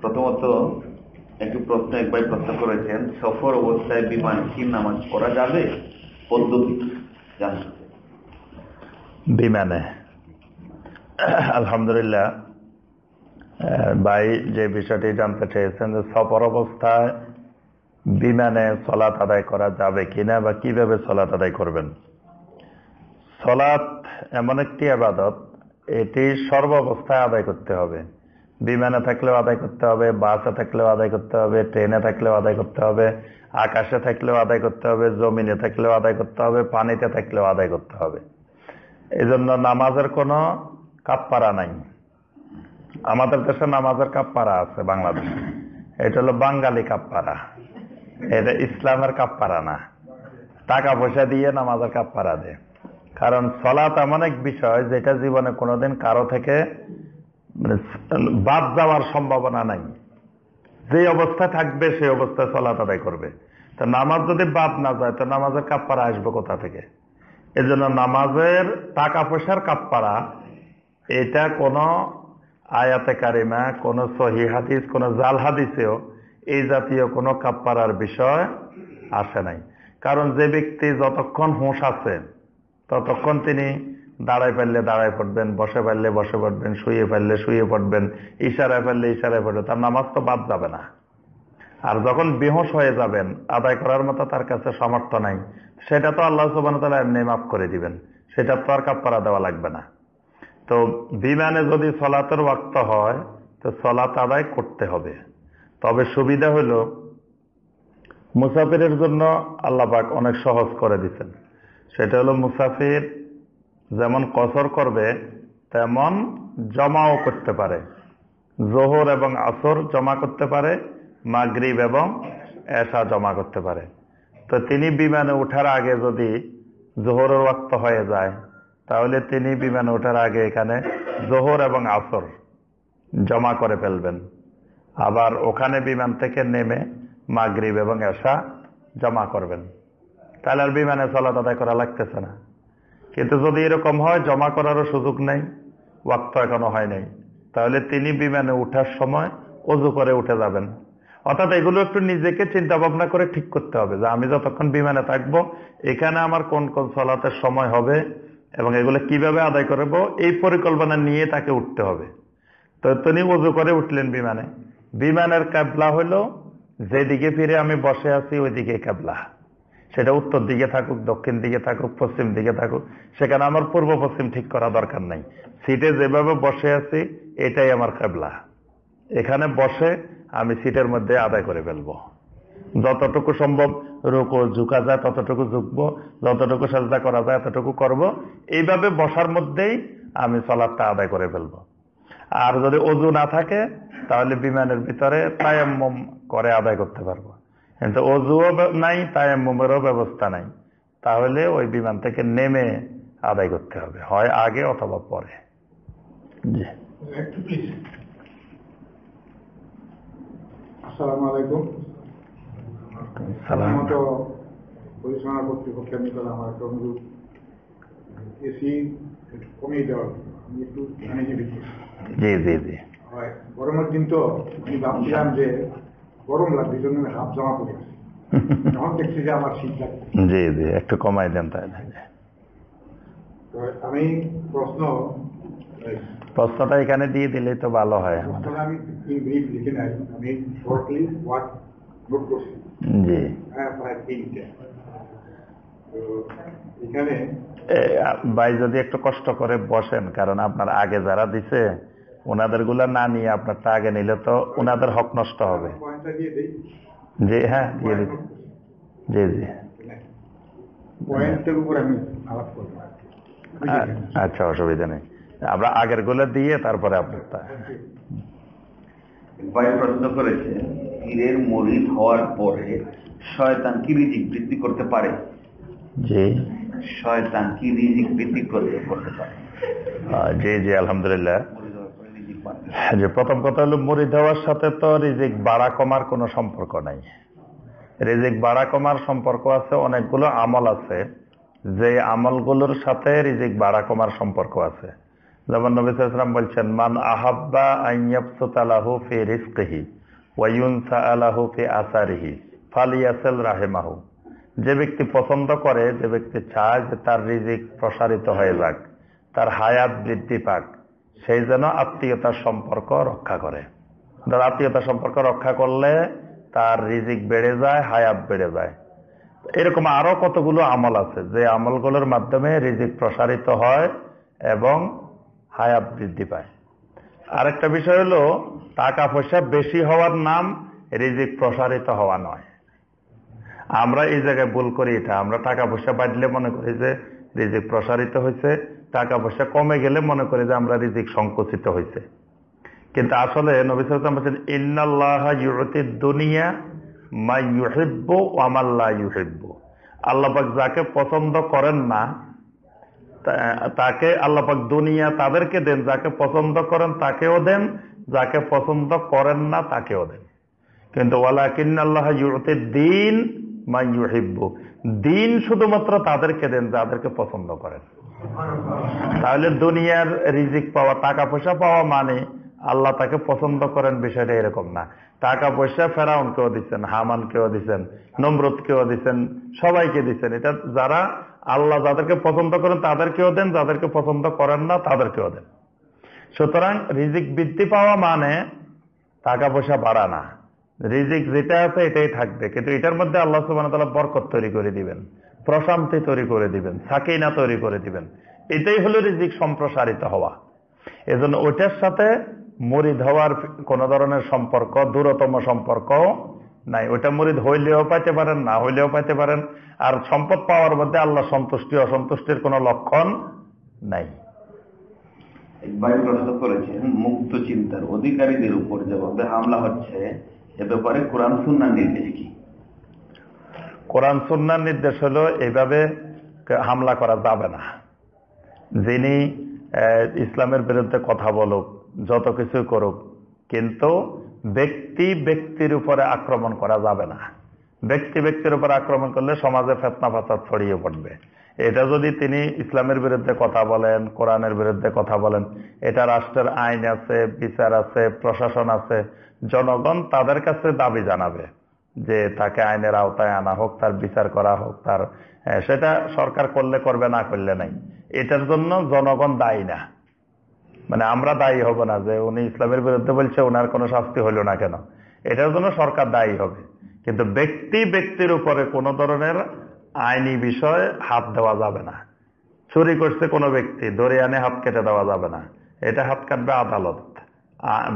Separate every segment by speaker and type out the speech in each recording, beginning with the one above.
Speaker 1: প্রথমত, একটু প্রশ্ন একবার প্রশ্ন করেছেন, সফর অবস্থায় বিমান কি নামাজ পড়া যাবে? পদ্ধতি
Speaker 2: বিমানে। আলহামদুলিল্লাহ ভাই যে বিষয়টি জানতে চেয়েছেন যে সফর অবস্থায় বিমানে সলাৎ আদায় করা যাবে কিনা বা কীভাবে সলাৎ আদায় করবেন? সলাৎ এমন একটি আবাদত, এটি সর্ব অবস্থায় আদায় করতে হবে। বিমানে থাকলেও আদায় করতে হবে, বাসে থাকলেও আদায় করতে হবে, ট্রেনে থাকলেও আদায় করতে হবে, আকাশে থাকলেও আদায় করতে হবে, জমিনে থাকলেও আদায় করতে হবে, পানিতে থাকলেও আদায় করতে হবে। এই জন্য নামাজের কোনো কাপ্পারা নাই। আমাদের দেশে নামাজের কাপ্পারা আছে বাংলাদেশে। এটা হলো বাঙালি কাপ্পারা। এটা ইসলামের কাপ্পারা না। টাকা পয়সা দিয়ে নামাজের কাপ্পারা দেয়। কারণ সলাৎ এমন এক বিষয় যেটা জীবনে কোনোদিন কারও থেকে মানে বাদ যাওয়ার সম্ভাবনা নাই। যে অবস্থা থাকবে সেই অবস্থায় সলাৎ আদায় করবে। তো নামাজ যদি বাদ না যায়, তো নামাজের কাপ্পারা আসবে কোথা থেকে? এজন্য নামাজের টাকা পয়সার কাপ্পারা, এটা কোনো আয়াতে কারিমা, কোনো সহি হাদিস, কোনো জাল হাদিসেও এই জাতীয় কোনো কাপ্পারার বিষয় আসে নাই। কারণ যে ব্যক্তি যতক্ষণ হুঁশ আছে, ততক্ষণ তিনি দাঁড়ায় পারলে দাঁড়ায় পড়বেন, বসে পারলে বসে পড়বেন, শুয়ে পারলে শুয়ে পড়বেন, ইশারায় পারলে ইশারায় পড়বেন তার নামাজ তো বাদ যাবে না। আর যখন বেহোশ হয়ে যাবেন, আদায় করার মতো তার কাছে সামর্থ্য নাই, সেটা তো আল্লাহ সুবান তালা এমনি মাফ করে দিবেন, সেটা তো আর কাপ্পারা দেওয়া লাগবে না। তো বিমানে যদি সলাতের ওয়াক্ত হয়, তো সলাত আদায় করতে হবে। তবে সুবিধা হলো, মুসাফিরের জন্য আল্লাহ পাক অনেক সহজ করে দিচ্ছেন সেটা হলো মুসাফির যেমন কসর করবে, তেমন জমাও করতে পারে। জোহর এবং আসর জমা করতে পারে, মাগরিব এবং এশা জমা করতে পারে। তো তিনি বিমানে ওঠার আগে যদি জোহরের ওয়াক্ত হয়ে যায়, তাহলে তিনি বিমানে ওঠার আগে এখানে জোহর এবং আসর জমা করে ফেলবেন। আবার ওখানে বিমান থেকে নেমে মাগরিব এবং এশা জমা করবেন। তাহলে আর বিমানে চলা আদায় করা লাগতেছে না। কিন্তু যদি এরকম হয়, জমা করারও সুযোগ নেই, ওয়াক্ত এখনও হয় নাই। তাহলে তিনি বিমানে উঠার সময় অজু করে উঠে যাবেন। অর্থাৎ এগুলো একটু নিজেকে চিন্তা ভাবনা করে ঠিক করতে হবে যে আমি যতক্ষণ বিমানে থাকব, এখানে আমার কোন কোন চলাতের সময় হবে এবং এগুলো কীভাবে আদায় করব, এই পরিকল্পনা নিয়ে তাকে উঠতে হবে। তো তিনি উজু করে উঠলেন বিমানে। বিমানের কাবলা হলো, যেদিকে ফিরে আমি বসে আছি, ওইদিকে কাবলা সেটা উত্তর দিকে থাকুক, দক্ষিণ দিকে থাকুক, পশ্চিম দিকে থাকুক, সেখানে আমার পূর্ব পশ্চিম ঠিক করা দরকার নাই। সিটে যেভাবে বসে আছি, এটাই আমার কাবলা। এখানে বসে আমি সিটের মধ্যে আদায় করে ফেলব। যতটুকু সম্ভব রুকো ঝুঁকা যায়, ততটুকু ঝুঁকবো, যতটুকু সাজদা করা যায়, এতটুকু করব। এইভাবে বসার মধ্যেই আমি সলাদটা আদায় করে ফেলব। আর যদি অজু না থাকে, তাহলে বিমানের ভিতরে তায়াম্মম করে আদায় করতে পারব। কিন্তু অজুও নাই তায়াম্মমেরও ব্যবস্থা নাই। তাহলে ওই বিমান থেকে নেমে আদায় করতে হবে হয় আগে অথবা পরে। জি।
Speaker 3: আসসালামু আলাইকুম। সাধারণত পরিচালনা কর্তৃপক্ষের নিকট আমার একটা অনুরোধ। এসি কমিয়ে দেওয়ার আমি একটু
Speaker 2: জি জি জি।
Speaker 3: গরমের দিন তো আমি ভাবছিলাম যে গরম লাগবে এই জন্য আমি হাফ জামা পরে আছি এখন দেখছি যে আমার শীত লাগছে।
Speaker 2: জি জি একটু কমাই দেন
Speaker 3: তো আমি প্রশ্ন
Speaker 2: প্রশ্নটা এখানে দিয়ে দিলেই তো ভালো হয়
Speaker 3: আমি ব্রিফ লিখে নাই আমি শর্টলি নোট করছি।
Speaker 2: জি।
Speaker 3: হ্যাঁ প্রায় তিনটে। এখানে
Speaker 2: ভাই যদি একটু কষ্ট করে বসেন কারণ আপনার আগে যারা দিছে ওনাদেরগুলা না নিয়ে আপনারটা আগে নিলে তো ওনাদের হক নষ্ট হবে।
Speaker 3: পয়েন্টটা দিয়ে দিই।
Speaker 2: জি হ্যাঁ দিয়ে দিন জি জি। আচ্ছা অসুবিধা নেই। আমরা আগেরগুলো দিয়ে তারপরে আপনারটা
Speaker 1: ভাই প্রশ্ন করেছে পীরের মরিদ হওয়ার পরে শয়তান কি রিজিক বৃদ্ধি করতে পারে?
Speaker 2: জি।
Speaker 1: শয়তান কি রিজিক বৃদ্ধি করতে করতে পারে?
Speaker 2: আহ, জি জি আলহামদুলিল্লাহ
Speaker 1: মরিদ হওয়ার পরে রিজিক বাড়বে।
Speaker 2: যে প্রথম কথা হলো মুড়ি দেওয়ার সাথে তো রিজিক বাড়া কমার কোনো সম্পর্ক নাই। রিজিক বাড়া কমার সম্পর্ক আছে, অনেকগুলো আমল আছে। যে আমলগুলোর সাথে রিজিক বাড়া কমার সম্পর্ক আছে। যেমন নবী সাল্লাম বলছেন, মান আহাব্বা আইয়াবসুতালাহু ফি রিজকিহি ওয়া ইউনসাআলাহু ফি আসারিহি ফালিয়াসিল রাহিমাহু। যে ব্যক্তি পছন্দ করে, যে ব্যক্তি চায় যে তার রিজিক প্রসারিত হয়ে যাক, তার হায়াত বৃদ্ধি পাক। সেই যেন আত্মীয়তার সম্পর্ক রক্ষা করে। ধর আত্মীয়তার সম্পর্ক রক্ষা করলে তার রিজিক বেড়ে যায়, হায়াত বেড়ে যায়। এরকম আরও কতগুলো আমল আছে যে আমলগুলোর মাধ্যমে রিজিক প্রসারিত হয় এবং হায়াত বৃদ্ধি পায়। আরেকটা বিষয় হলো টাকা পয়সা বেশি হওয়ার নাম রিজিক প্রসারিত হওয়া নয়। আমরা এই জায়গায় ভুল করি এটা। আমরা টাকা পয়সা বাড়লে মনে করি যে রিজিক প্রসারিত হয়েছে টাকা পয়সা কমে গেলে মনে করি যে আমরা রিজিক সংকুচিত হয়েছে। কিন্তু আসলে নবী বলছেন, ইন্নাল্লাহ ইউতি দুনিয়া মা ইউহিব্বু ওয়ামাল্লা ইউহিব্বু। আল্লাপাক যাকে পছন্দ করেন না তাকে আল্লাপাক দুনিয়া তাদেরকে দেন, যাকে পছন্দ করেন তাকেও দেন, যাকে পছন্দ করেন না তাকেও দেন। কিন্তু ওয়ালাকিন আল্লাহ ইউতি দিন মা ইউহিব্বু। দিন শুধুমাত্র তাদেরকে দেন, যাদেরকে পছন্দ করেন। তাহলে দুনিয়ার রিজিক পাওয়া টাকা পয়সা পাওয়া মানে আল্লাহ তাকে পছন্দ করেন, বিষয়টা এরকম না। টাকা পয়সা ফেরাউন কেউ দিচ্ছেন হামান কেউ দিচ্ছেন নমরুদ কেউ দিচ্ছেন, সবাইকে দিচ্ছেন। এটা যারা আল্লাহ যাদেরকে পছন্দ করেন, তাদেরকেও দেন, যাদেরকে পছন্দ করেন না, তাদেরকেও দেন। সুতরাং রিজিক বৃদ্ধি পাওয়া মানে টাকা পয়সা বাড়া না রিজিক যেটা আছে এটাই থাকবে। কিন্তু এটার মধ্যে আল্লাহ সুবাহ বরকত তৈরি করে দিবেন, প্রশান্তি তৈরি করে দিবেন, সাকিনা তৈরি করে দিবেন। এটাই হলো রিজিক সম্প্রসারিত হওয়া। এজন্য ওইটার সাথে মরিদ হওয়ার কোন ধরনের সম্পর্ক, দূরতম সম্পর্ক নাই। ওইটা মরিদ হইলেও পাইতে পারেন, না হইলেও পাইতে পারেন। আর সম্পদ পাওয়ার মধ্যে আল্লাহ সন্তুষ্টি, অসন্তুষ্টির কোনো লক্ষণ নাই।
Speaker 1: করেছেন, মুক্ত চিন্তার অধিকারীদের উপর যেভাবে হামলা হচ্ছে এ ব্যাপারে কোরআন সুন্নার নির্দেশ কি?
Speaker 2: কোরআন সুন্নার নির্দেশ হলো এইভাবে হামলা করা যাবে না। যিনি ইসলামের বিরুদ্ধে কথা বলুক, যত কিছু করুক, কিন্তু ব্যক্তি ব্যক্তির উপরে আক্রমণ করা যাবে না। ব্যক্তি ব্যক্তির উপর আক্রমণ করলে সমাজে ফেতনা ফাসাদ ছড়িয়ে পড়বে। এটা যদি তিনি ইসলামের বিরুদ্ধে কথা বলেন, কোরআনের বিরুদ্ধে কথা বলেন, এটা রাষ্ট্রের আইন আছে, বিচার আছে, প্রশাসন আছে জনগণ তাদের কাছে দাবি জানাবে যে তাকে আইনের আওতায় আনা হোক, তার বিচার করা হোক, তার সেটা সরকার করলে করবে, না করলে নাই। এটার জন্য জনগণ দায়ী না। মানে আমরা দায়ী হব না যে উনি ইসলামের বিরুদ্ধে বলছে ওনার কোনো শাস্তি হইল না কেন। এটার জন্য সরকার দায়ী হবে। কিন্তু ব্যক্তি ব্যক্তির উপরে কোনো ধরনের আইনি বিষয় হাত দেওয়া যাবে না। চুরি করছে কোনো ব্যক্তি ধরে আনে হাত কেটে দেওয়া যাবে না। এটা হাত কাটবে আদালত।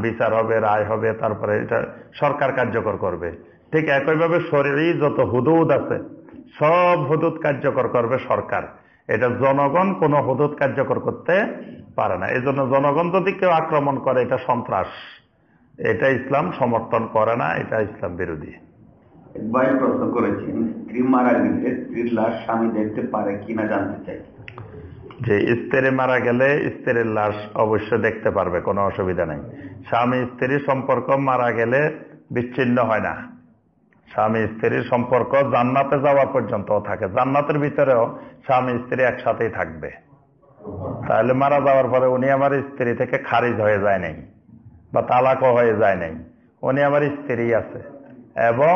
Speaker 2: বিচার হবে, রায় হবে, তারপরে এটা সরকার কার্যকর করবে। ঠিক একইভাবে শরীরই যত হুদুদ আছে, সব হুদুদ কার্যকর করবে সরকার। এটা জনগণ কোনো হুদুদ কার্যকর করতে পারে না। এই জনগণ যদি কেউ আক্রমণ করে, এটা সন্ত্রাস। এটা ইসলাম সমর্থন করে না, এটা ইসলাম বিরোধী।
Speaker 1: প্রশ্ন করেছেন, স্ত্রী মারা গেলে স্ত্রীর লাশ স্বামী দেখতে পারে কিনা জানতে চাই।
Speaker 2: যে স্ত্রী মারা গেলে স্ত্রীর লাশ অবশ্যই দেখতে পারবে, কোনো অসুবিধা নেই। স্বামী স্ত্রীর সম্পর্ক মারা গেলে বিচ্ছিন্ন হয় না। স্বামী স্ত্রীর সম্পর্ক জান্নাতে যাওয়া পর্যন্ত থাকে। জান্নাতের ভিতরেও স্বামী স্ত্রী একসাথেই থাকবে। তাহলে মারা যাওয়ার পরে উনি আমার স্ত্রী থেকে খারিজ হয়ে যায় নাই বা তালাকও হয়ে যায় নাই। উনি আমার স্ত্রী আছে এবং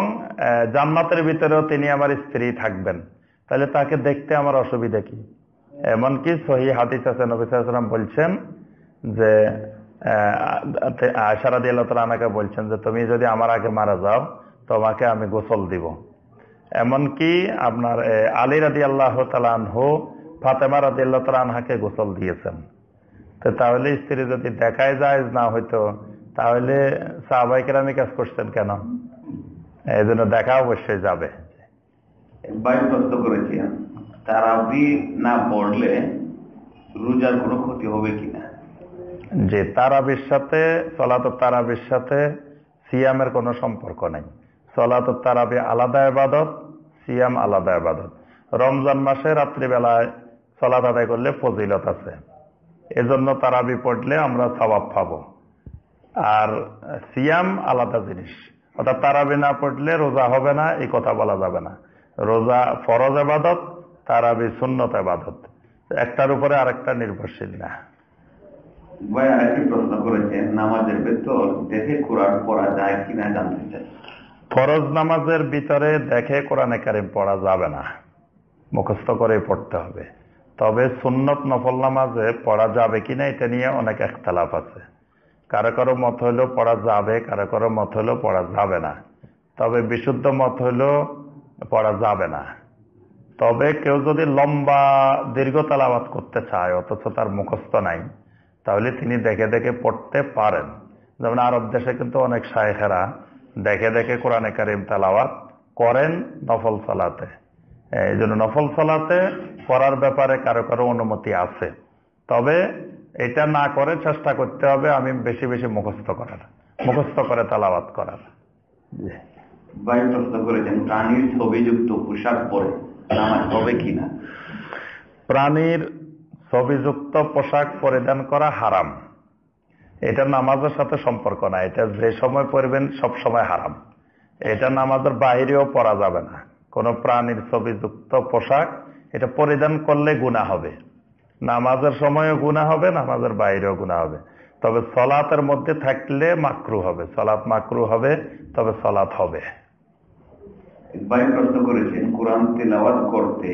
Speaker 2: জান্নাতের ভিতরেও তিনি আমার স্ত্রী থাকবেন। তাহলে তাকে দেখতে আমার অসুবিধা কি? এমনকি সহি হাদিস আছে, নবী সাল্লাম বলছেন যে আশারাদি আল্লাহ বলছেন যে, তুমি যদি আমার আগে মারা যাও, তোমাকে আমি গোসল দিব। এমনকি আপনার আলী রাদি আল্লাহ তালানহু ফাতেমা রাদি আল্লাহ তালানহাকে গোসল দিয়েছেন। তো তাহলে স্ত্রী যদি দেখায় যায় না হইতো, তাহলে সাহবাইকের আমি কাজ করছেন কেন? এই জন্য দেখা অবশ্যই যাবে।
Speaker 1: প্রশ্ন করেছেন তারাবি না পড়লে রোজার কোনো ক্ষতি হবে কিনা?
Speaker 2: যে তারাবির সাথে, সলাত তারাবির সাথে সিয়ামের কোনো সম্পর্ক নেই। সলাত তারাবি আলাদা আবাদত সিয়াম আলাদা আবাদত রমজান মাসে রাত্রিবেলায় সলাত আদায় করলে ফজিলত আছে। এজন্য তারাবি পড়লে আমরা সবাব পাবো। আর সিয়াম আলাদা জিনিস। অর্থাৎ তারাবি না পড়লে রোজা হবে না, এই কথা বলা যাবে না। রোজা ফরজ আবাদত তারাবি সুন্নত আবাদত একটার উপরে আরেকটা নির্ভরশীল না।
Speaker 1: ভাই আরেকটি প্রশ্ন করেছেন নামাজের ভেতর দেখে কোরআন পড়া যায় কিনা জানতে চাই।
Speaker 2: ফরজ নামাজের ভিতরে দেখে কোরআনে কারিম পড়া যাবে না। মুখস্থ করে পড়তে হবে। তবে সুন্নত নফল নামাজে পড়া যাবে কিনা এটা নিয়ে অনেক একতলাপ আছে। কারও কারও মত হইল পড়া যাবে কারও কারও মত হইল পড়া যাবে না। তবে বিশুদ্ধ মত হইল পড়া যাবে না। তবে কেউ যদি লম্বা দীর্ঘ তালাবাত করতে চায়, অথচ তার মুখস্থ নাই, তাহলে তিনি দেখে দেখে পড়তে পারেন। যেমন আরব দেশে কিন্তু অনেক শায়েখেরা দেখে দেখে কোরআনে কারিম তালাওয়াত করেন নফল সালাতে। এই জন্য নফল সালাতে করার ব্যাপারে কারও কারও অনুমতি আছে। তবে এটা না করে চেষ্টা করতে হবে আমি বেশি বেশি মুখস্থ করার, মুখস্থ করে তালাবাত করার।
Speaker 1: প্রশ্ন করেছেন প্রাণীর ছবিযুক্ত পোশাক পরে নামাজ হবে কিনা?
Speaker 2: প্রাণীর ছবিযুক্ত পোশাক পরিধান করা হারাম। এটা নামাজের সাথে সম্পর্ক না। এটা যে সময় পরবেন, সব সময় হারাম। এটা নামাজের বাহিরেও পরা যাবে না। কোনো প্রাণীর ছবিযুক্ত পোশাক, এটা পরিধান করলে গুণা হবে। নামাজের সময়ও গুণা হবে, নামাজের বাইরেও গুণা হবে। তবে সলাতের মধ্যে থাকলে মাকরু হবে। সলাৎ মাকরু হবে, তবে সলাৎ হবে।
Speaker 1: ভাই প্রশ্ন করেছেন, কোরআন তেলাওয়াত করতে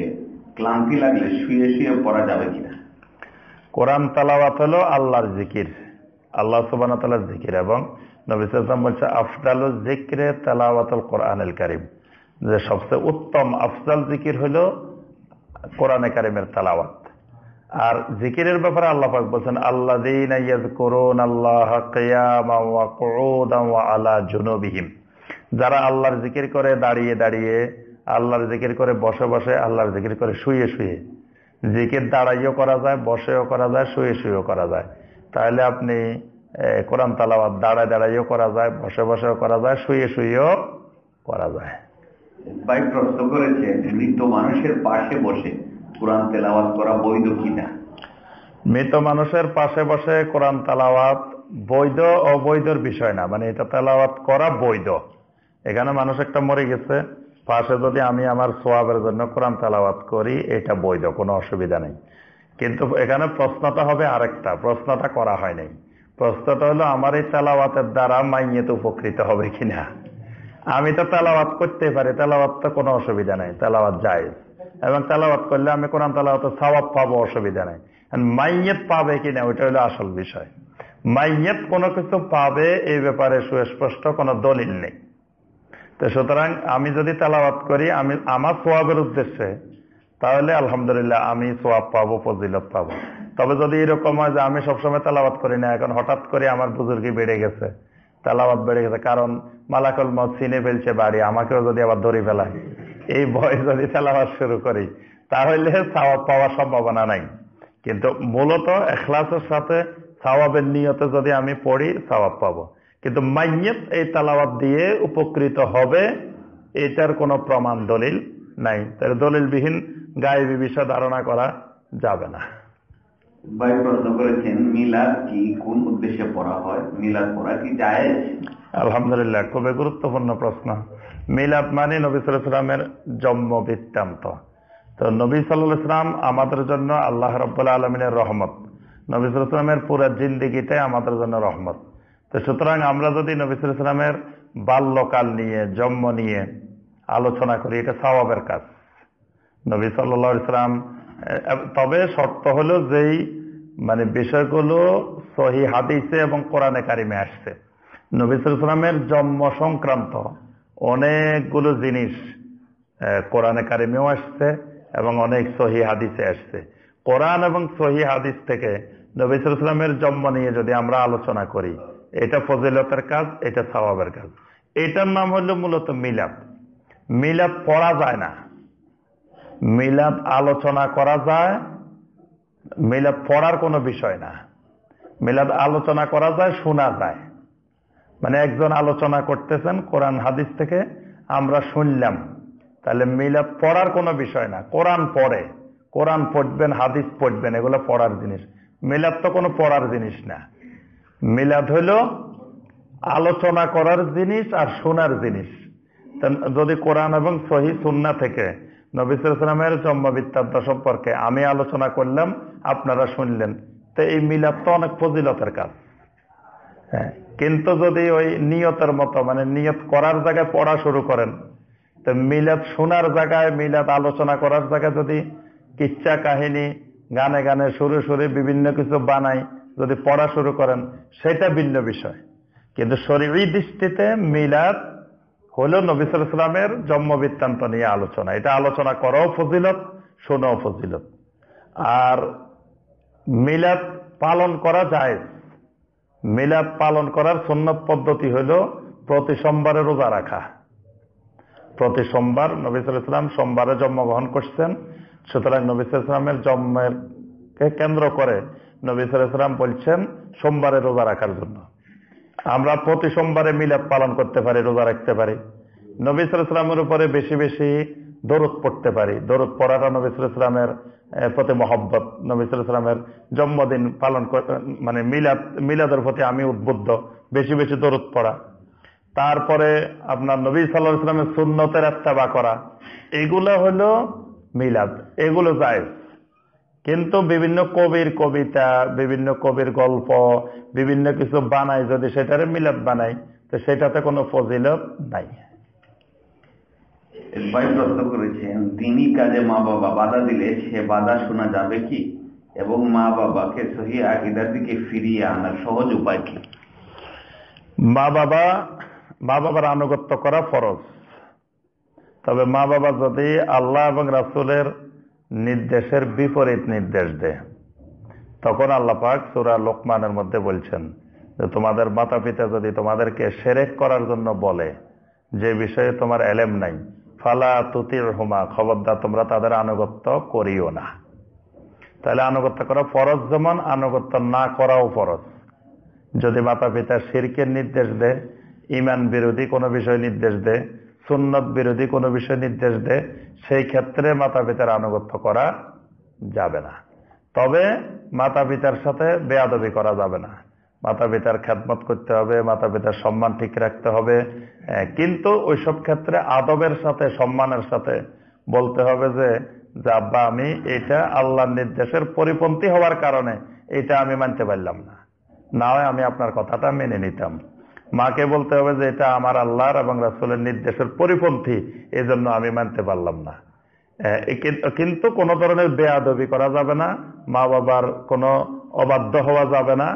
Speaker 1: ক্লান্তি লাগলে শুয়ে শুয়ে পড়া যাবে কিনা?
Speaker 2: কোরআন তালাওয়াত হলো আল্লাহর জিকির, আল্লাহ সুবান তালার জিকির এবং নবী সাল্লাম বলছে, আফদাল জিক্রে তালাওয়াতুল কোরআনুল কারিম। যে সবচেয়ে উত্তম আফজাল জিকির হলো কোরআনে কারিমের তালাওয়াত। আর জিকিরের ব্যাপারে আল্লাহ পাক বলছেন আল্লাহ করুন আল্লাহ কিয়ামা আলা জুনুবিহিম। যারা আল্লাহর জিকির করে দাঁড়িয়ে দাঁড়িয়ে আল্লাহর জিকির করে বসে বসে আল্লাহর জিকির করে শুয়ে শুয়ে। জিকির দাঁড়াইও করা যায় বসেও করা যায় শুয়ে শুয়েও করা যায়। তাহলে আপনি কোরআন তালাওয়াত দাঁড়ায় দাঁড়াইও করা যায় বসে বসেও করা যায় শুয়ে শুয়েও করা যায়।
Speaker 1: ভাই প্রশ্ন করেছেন মৃত মানুষের পাশে বসে কোরআন তেলাওয়াত করা বৈধ কিনা?
Speaker 2: মৃত মানুষের পাশে বসে কোরআন তালাওয়াত বৈধ অবৈধর বিষয় না। মানে এটা তালাওয়াত করা বৈধ। এখানে মানুষ একটা মরে গেছে। পাশে যদি আমি আমার সোয়াবের জন্য কোরআন তালাওয়াত করি, এটা বৈধ, কোনো অসুবিধা নেই। কিন্তু এখানে প্রশ্নটা হবে আরেকটা, প্রশ্নটা করা হয় নাই। প্রশ্নটা হলো, আমার এই তালাওয়াতের দ্বারা মাইয়েত উপকৃত হবে কিনা? আমি তো তেলাওয়াত করতে পারি, তেলাওয়াত তো কোনো অসুবিধা নেই, তেলাওয়াত যায় এবং তেলাওয়াত করলে আমি কোরআন তেলাওয়াত সবাব পাবো, অসুবিধা নেই। মাইয়েত পাবে কিনা, ওইটা হলো আসল বিষয়। মাইয়েত কোনো কিছু পাবে, এই ব্যাপারে সুস্পষ্ট কোনো দলিল নেই। তো সুতরাং আমি যদি তেলাওয়াত করি, আমি, আমার সোয়াবের উদ্দেশ্যে, তাহলে আলহামদুলিল্লাহ আমি সোয়াব পাবো, ফজিলত পাবো। তবে যদি এরকম হয় যে আমি সবসময় তেলাওয়াত করি না, এখন হঠাৎ করে আমার বুজুর্গি বেড়ে গেছে, তেলাওয়াত বেড়ে গেছে, কারণ মালাকল মত চিনে ফেলছে বাড়ি, আমাকেও যদি আবার ধরে ফেলায়, এই ভয় যদি তেলাওয়াত শুরু করি, তাহলে সাওয়াব পাওয়ার সম্ভাবনা নাই। কিন্তু মূলত এখলাসের সাথে সাওয়াবের নিয়তে যদি আমি পড়ি, সাওয়াব পাবো। কিন্তু মাইয়েত এই তালাওয়াত দিয়ে উপকৃত হবে এটার কোনো প্রমাণ দলিল নাই। তাহলে দলিলবিহীন গায়েবী বিষয় ধারণা করা যাবে না।
Speaker 1: ভাই প্রশ্ন করেছেন মিলাদ কি কোন উদ্দেশ্যে পড়া হয়? মিলাদ পড়া কি যায়
Speaker 2: আলহামদুলিল্লাহ খুবই গুরুত্বপূর্ণ প্রশ্ন। মিলাদ মানে নবী সাল্লামের জন্ম বৃত্তান্ত তো নবী সাল্লাম আমাদের জন্য আল্লাহ রব্বুল্লাহ আলমিনের রহমত। নবী সাল্লামের পুরো জিন্দিগিতে আমাদের জন্য রহমত। তো সুতরাং আমরা যদি নবী সাল্লামের বাল্যকাল নিয়ে, জন্ম নিয়ে আলোচনা করি, এটা সওয়াবের কাজ। নবী সাল্লা ইসলাম তবে শর্ত হলো যেই মানে বিষয়গুলো সহি হাদিসে এবং কোরআনে কারিমে আসছে। নবী সাল্লামের জন্ম সংক্রান্ত অনেকগুলো জিনিস কোরআনে কারিমেও আসছে এবং অনেক সহি হাদিসে আসছে। কোরআন এবং সহি হাদিস থেকে নবী সাল্লামের জন্ম নিয়ে যদি আমরা আলোচনা করি এটা ফজিলতের কাজ, এটা সওয়াবের কাজ। এটার নাম হলো মূলত মিলাদ। মিলাদ পড়া যায় না। মিলাদ আলোচনা করা যায়, মিলাদ পড়ার কোনো বিষয় না। মিলাদ আলোচনা করা যায়, শোনা যায়। মানে একজন আলোচনা করতেছেন, কোরআন হাদিস থেকে আমরা শুনলাম। তাহলে মিলাদ পড়ার কোনো বিষয় না। কোরআন পড়ে। কোরআন পড়বেন, হাদিস পড়বেন, এগুলো পড়ার জিনিস। মিলাপ তো কোনো পড়ার জিনিস না। মিলাদ হইল আলোচনা করার জিনিস আর শোনার জিনিস। যদি কোরআন এবং সহি সুন্না থেকে নবিসামের জন্ম বৃত্তান্ত সম্পর্কে আমি আলোচনা করলাম, আপনারা শুনলেন। তো এই মিলাদ তো অনেক ফজিলতের কাজ। হ্যাঁ কিন্তু যদি ওই নিয়তের মতো মানে নিয়ত করার জায়গায় পড়া শুরু করেন, তো মিলাদ শোনার জায়গায়, মিলাদ আলোচনা করার জায়গায় যদি কিচ্ছা কাহিনী গানে গানে সুরে সুরে বিভিন্ন কিছু বানাই যদি পড়া শুরু করেন, সেটা ভিন্ন বিষয়। কিন্তু শরীর দৃষ্টিতে মিলাদ হলো নবী সালামের জন্ম বৃত্তান্ত নিয়ে আলোচনা। এটা আলোচনা করাও ফজিলত, শোনাও ফজিলত। আর মিলাদ পালন করা যায় মিলাদ পালন করার সুন্নত পদ্ধতি হইল প্রতি সোমবারে রোজা রাখা। প্রতি সোমবার নবী সালাম সোমবারে জন্মগ্রহণ করছেন। সুতরাং নবী সালামের জন্মের কেন্দ্র করে নবী সালাম বলছেন, সোমবারে রোজা রাখার জন্য। আমরা প্রতি সোমবারে মিলাদ পালন করতে পারি, রোজা রাখতে পারি। নবী সালামের উপরে বেশি বেশি দরদ পড়তে পারি। দরদ পড়াটা নবী সালামের প্রতি মহব্বত। নবী সালামের জন্মদিন পালন মানে মিলাদ, মিলাদের প্রতি আমি উদ্বুদ্ধ, বেশি বেশি দরদ পড়া। তারপরে আপনার নবী সাল্লাহ ইসলামের সুন্নতের এত্তাবা করা। এগুলো হলো মিলাদ। এগুলো যায় কিন্তু বিভিন্ন কবির কবিতা বিভিন্ন কবির গল্প বিভিন্ন কিছু বানাই যদি সেটারে মিলাদ বানাই তো সেটাতে কোনো ফজিলত নাই।
Speaker 1: ভাই প্রশ্ন করেছেন তিনি কাজে মা বাবা বাধা দিলে সে বাধা শোনা যাবে কি? এবং মা বাবাকে সহি আকিদার দিকে ফিরিয়ে আনার সহজ উপায় কি?
Speaker 2: মা বাবা মা বাবার আনুগত্য করা ফরজ। তবে মা বাবা যদি আল্লাহ এবং রাসুলের নির্দেশের বিপরীত নির্দেশ দেয়। তখন আল্লাহ পাক সুরা লোকমানের মধ্যে বলছেন যে, তোমাদের মাতা পিতা যদি তোমাদেরকে সেরেক করার জন্য বলে, যে বিষয়ে তোমার এলেম নাই, ফালা তুতির হুমা খবরদার তোমরা তাদের আনুগত্য করিও না। তাহলে আনুগত্য করা ফরজ যেমন, আনুগত্য না করাও ফরজ। যদি মাতা পিতা শিরকের নির্দেশ দেয় ইমান বিরোধী কোনো বিষয় নির্দেশ দেয় সুন্নত বিরোধী কোনো বিষয় নির্দেশ দেয়, সেই ক্ষেত্রে মাতা পিতার আনুগত্য করা যাবে না। তবে মাতা পিতার সাথে বেয়াদবি করা যাবে না। মাতা পিতার খ্যাতমত করতে হবে মাতা পিতার সম্মান ঠিক রাখতে হবে। কিন্তু ওইসব ক্ষেত্রে আদবের সাথে, সম্মানের সাথে বলতে হবে যে আব্বা, আমি এটা আল্লাহর নির্দেশের পরিপন্থী হওয়ার কারণে এটা আমি মানতে পারলাম না। না হয় আমি আপনার কথাটা মেনে নিতাম। মাকে বলতে হবে যে এটা আমার আল্লাহর এবং রাসুলের নির্দেশের পরিপন্থী এই জন্য আমি মানতে পারলাম না। কিন্তু কোনো ধরনের বেয়াদবি করা যাবে না মা বাবার কোনো অবাধ্য হওয়া যাবে না,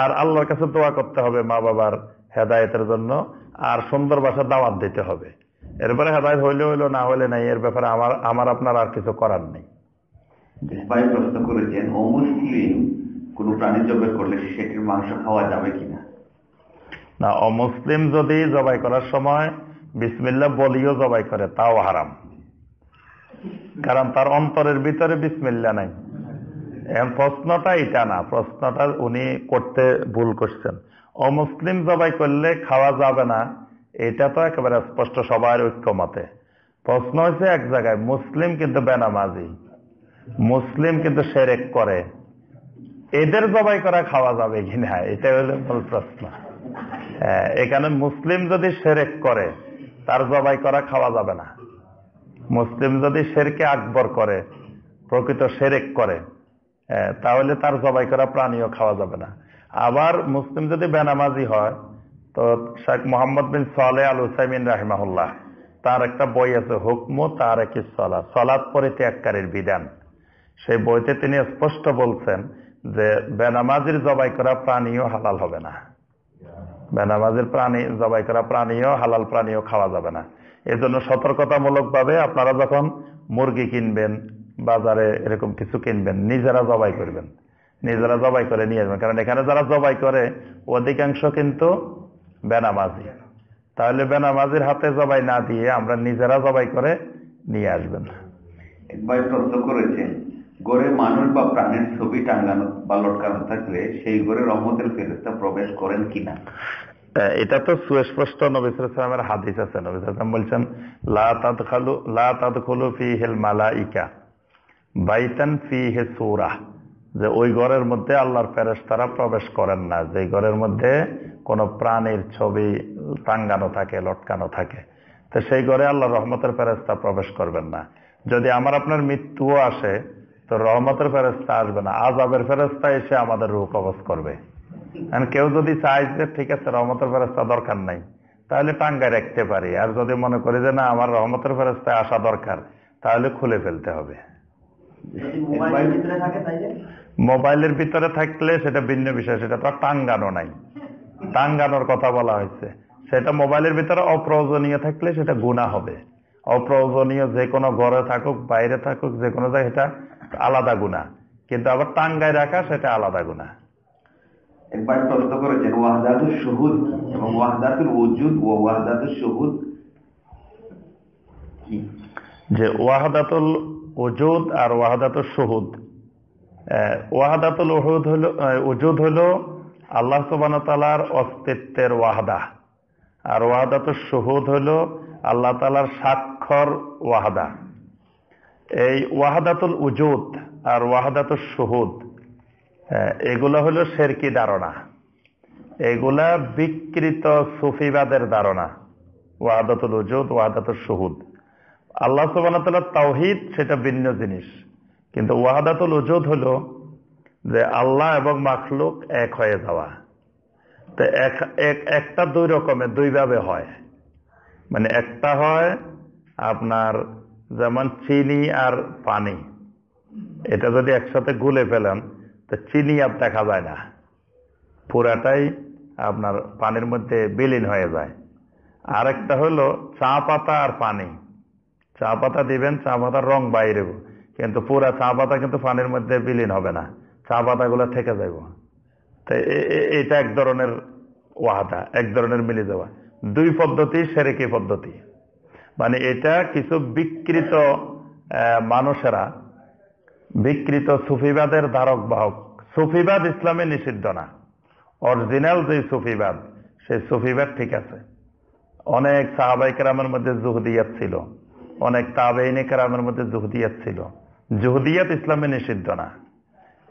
Speaker 2: আর আল্লাহর কাছে দোয়া করতে হবে মা বাবার হেদায়তের জন্য, আর সুন্দর ভাষা দাওয়াত দিতে হবে। এরপরে হেদায়ত হইলে হইল, না হইলে নাই, এর ব্যাপারে আমার আমার আপনার আর কিছু করার নেই।
Speaker 1: ভাই, প্রশ্ন করেছেন, অমুসলিম কোন প্রাণী জবাই করলে সেটির মাংস খাওয়া যাবে কিনা?
Speaker 2: না, অমুসলিম যদি জবাই করার সময় বিসমিল্লা বলিও জবাই করে, তাও হারাম। কারণ তার অন্তরের ভিতরে বিসমিল্লা নাই। এখন প্রশ্নটা এটা না, প্রশ্নটা উনি করতে ভুল করছেন। অমুসলিম জবাই করলে খাওয়া যাবে না, এটা তো একেবারে স্পষ্ট সবার ঐক্যমতে। প্রশ্ন হয়েছে এক জায়গায়, মুসলিম কিন্তু বেনামাজি, মুসলিম কিন্তু সেরেক করে। এদের জবাই করা খাওয়া যাবে কিনা এটা হলো মূল প্রশ্ন। এখানে মুসলিম যদি সেরেক করে, তার জবাই করা খাওয়া যাবে না। মুসলিম যদি শেরকে আকবর করে, প্রকৃত সেরেক করে তাহলে তার জবাই করা প্রাণীও খাওয়া যাবে না। আবার মুসলিম যদি বেনামাজি হয়, তো শেখ মোহাম্মদ বিন সালে আল হুসাইমিন রাহিমাহুল্লাহ, তার একটা বই আছে, হুকমু তার একই সলা সলাৎ পরিত্যাগকারীর বিধান। সেই বইতে তিনি স্পষ্ট বলছেন যে, বেনামাজির জবাই করা প্রাণীও হালাল হবে না। বেনামাজির প্রাণী, জবাই করা প্রাণীও, হালাল প্রাণীও খাওয়া যাবে না। এই জন্য সতর্কতামূলক ভাবে আপনারা যখন মুরগি কিনবেন, বাজারে এরকম কিছু কিনবেন, নিজেরা জবাই করবেন। নিজেরা জবাই করে নিয়ে আসবেন। কারণ এখানে যারা জবাই করে, অধিকাংশ কিন্তু বেনামাজি। তাহলে বেনামাজির হাতে জবাই না দিয়ে আমরা নিজেরা জবাই করে নিয়ে আসবেন।
Speaker 1: করেছেন গড়ে মানুষ বা প্রাণীর ছবি টাঙ্গানো বা লটকানো থাকলে সেই গড়ে রহমতের ফেরস্তা প্রবেশ করেন কিনা?
Speaker 2: এটা তো সুস্পষ্ট নবিসামের হাদিস আছে। নবিসাম বলছেন লাখালু ফি হেল মালা ইকা বাইতান ফি হে সৌরা যে ওই ঘরের মধ্যে আল্লাহর ফেরেস তারা প্রবেশ করেন না। যে ঘরের মধ্যে কোনো প্রাণীর ছবি টাঙ্গানো থাকে, লটকানো থাকে, তো সেই ঘরে আল্লাহ রহমতের ফেরেস্তা প্রবেশ করবেন না। যদি আমার আপনার মৃত্যুও আসে তো রহমতের ফেরস্তা আসবে না আজাবের ফেরস্তা এসে আমাদের রূপ কবচ করবে। এখন কেউ যদি চায় যে ঠিক আছে রহমতের ফেরস্তা দরকার নাই তাহলে টাঙ্গায় রাখতে পারি। আর যদি মনে করি যে না আমার রহমতের ফেরস্তায় আসা দরকার তাহলে খুলে ফেলতে হবে।
Speaker 4: মোবাইলের ভিতরে
Speaker 2: থাকলে সেটা ভিন্ন বিষয় সেটা তো টাঙ্গানো নাই। টাঙ্গানোর কথা বলা হয়েছে। সেটা মোবাইলের ভিতরে অপ্রয়োজনীয় থাকলে সেটা গুণা হবে। অপ্রয়োজনীয় যে কোনো ঘরে থাকুক বাইরে থাকুক যে কোনো জায়গায় এটা আলাদা গুণা। কিন্তু আবার টাঙ্গায় রাখা সেটা আলাদা গুণা।
Speaker 1: একবার করেছেন ওয়াহদাতুল শুহুদ এবং ওয়াহদাতুল ওজুদ ও ওয়াহদাতুল শুহুদ
Speaker 2: যে ওয়াহাদাতুল উজুদ আর ওয়াহাদাতুল শুহুদ। আহ, ওয়াহাদাতুল উহুদ হলো আল্লাহ সুবান তালার অস্তিত্বের ওয়াহাদা। আর ওয়াহাদাতুল শুহুদ হলো আল্লাহ তালার স্বাক্ষর ওয়াহাদা। এই ওয়াহাদাতুল উজুদ আর ওয়াহাদাতুল শুহুদ এগুলো হলো শেরকি ধারণা। এগুলা বিকৃত সুফিবাদের ধারণা, ওয়াহাদাতুল উজুদ ওয়াহাদাতুল শুহুদ। আল্লাহ সুবাহতাল্লাহ তাওহিদ সেটা ভিন্ন জিনিস, কিন্তু ওয়াহাদাতুল উজুদ হলো যে আল্লাহ এবং মাখলুক এক হয়ে যাওয়া। তো এক- একটা দুই রকমের, দুইভাবে হয়। মানে একটা হয় আপনার যেমন চিনি আর পানি। এটা যদি একসাথে গুলে ফেলেন, তো চিনি আর দেখা যায় না। পুরাটাই আপনার পানির মধ্যে বিলীন হয়ে যায়। আরেকটা হলো চা পাতা আর পানি। চা পাতা দিবেন, চা পাতার রং বাইরে কিন্তু পুরা চা পাতা কিন্তু পানির মধ্যে বিলীন হবে না। চা পাতাগুলো থেকে যাইব। তো এটা এক ধরনের ওয়াহাদা এক ধরনের মিলে যাওয়া দুই পদ্ধতি, সেরেকি পদ্ধতি। মানে এটা কিছু বিকৃত মানুষেরা, বিকৃত সুফিবাদের ধারক বাহক। সুফিবাদ ইসলামে নিষিদ্ধ না। অরিজিনাল যে সুফিবাদ, সেই সুফিবাদ ঠিক আছে। অনেক সাহাবাই কেরামের মধ্যে জুহদিয়াত ছিল। অনেক তাবেইনে কেরামের মধ্যে জুহদিয়াত ছিল। জুহদিয়াত ইসলামে নিষিদ্ধ না।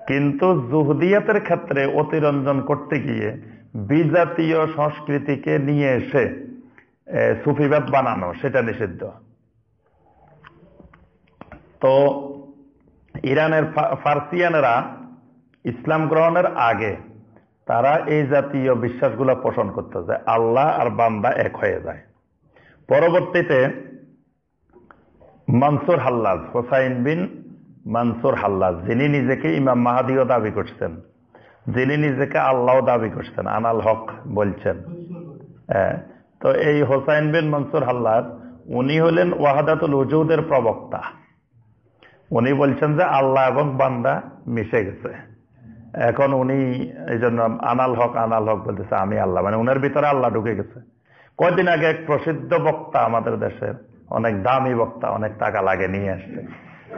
Speaker 2: কিন্তু জুহদিয়াতের ক্ষেত্রে অতিরঞ্জন করতে গিয়ে বিজাতীয় সংস্কৃতিকে নিয়ে এসে সুফিবাদ বানানো সেটা নিষিদ্ধ। তো ইরানের ফার্সিয়ানেরা ইসলাম গ্রহণের আগে তারা এই জাতীয় বিশ্বাসগুলো পোষণ করতে যে আল্লাহ আর বান্দা এক হয়ে যায়। পরবর্তীতে মানসুর হাল্লাজ হোসাইন বিন মানসুর হাল্লাজ যিনি নিজেকে ইমাম মাহাদিও দাবি করছেন যিনি নিজেকে আল্লাহ দাবি করছেন আনাল হক বলছেন। হ্যাঁ, তো এই হোসাইন বিন মনসুর হাল্লাজ উনি হলেন ওয়াহাদাতুল উজুদের প্রবক্তা। উনি বলছেন যে আল্লাহ এবং বান্দা মিশে গেছে। এখন উনি এই জন্য আনাল হক আনাল হক বলতেছে, আমি আল্লাহ। মানে উনার ভিতরে আল্লাহ ঢুকে গেছে। কয়দিন আগে এক প্রসিদ্ধ বক্তা আমাদের দেশের, অনেক দামি বক্তা, অনেক টাকা লাগে নিয়ে আসছে।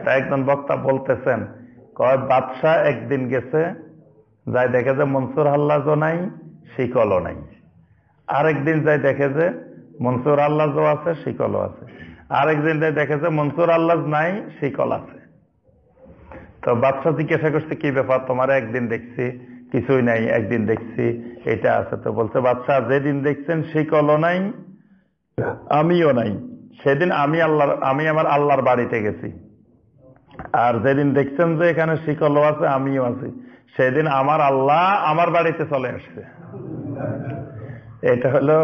Speaker 2: তা একজন বক্তা বলতেছেন, কয়, বাদশাহ একদিন গেছে, যাই দেখে যে মনসুর হাল্লাজও নাই, শিকলও নাই। আরেকদিন যাই দেখে যে মনসুর আল্লাহও আছে, শিকলও আছে। আরেকদিন যাই দেখে যে মনসুর আল্লাহ নাই, শিকল আছে। তো বাদশাহ জিজ্ঞাসা করছে, কি ব্যাপার? তোমার একদিন দেখছি, কিছুই নাই, একদিন দেখছি, এটা আছে। তো বলছে বাদশাহ যেদিন দেখছেন শিকলও নাই, আমিও নাই। সেদিন আমি আল্লাহর, আমি আমার আল্লাহর বাড়িতে গেছি। আর যেদিন দেখছেন যে এখানে শিকলও আছে, আমিও আছি। সেদিন আমার আল্লাহ আমার বাড়িতে চলে আসছে। এটা হলো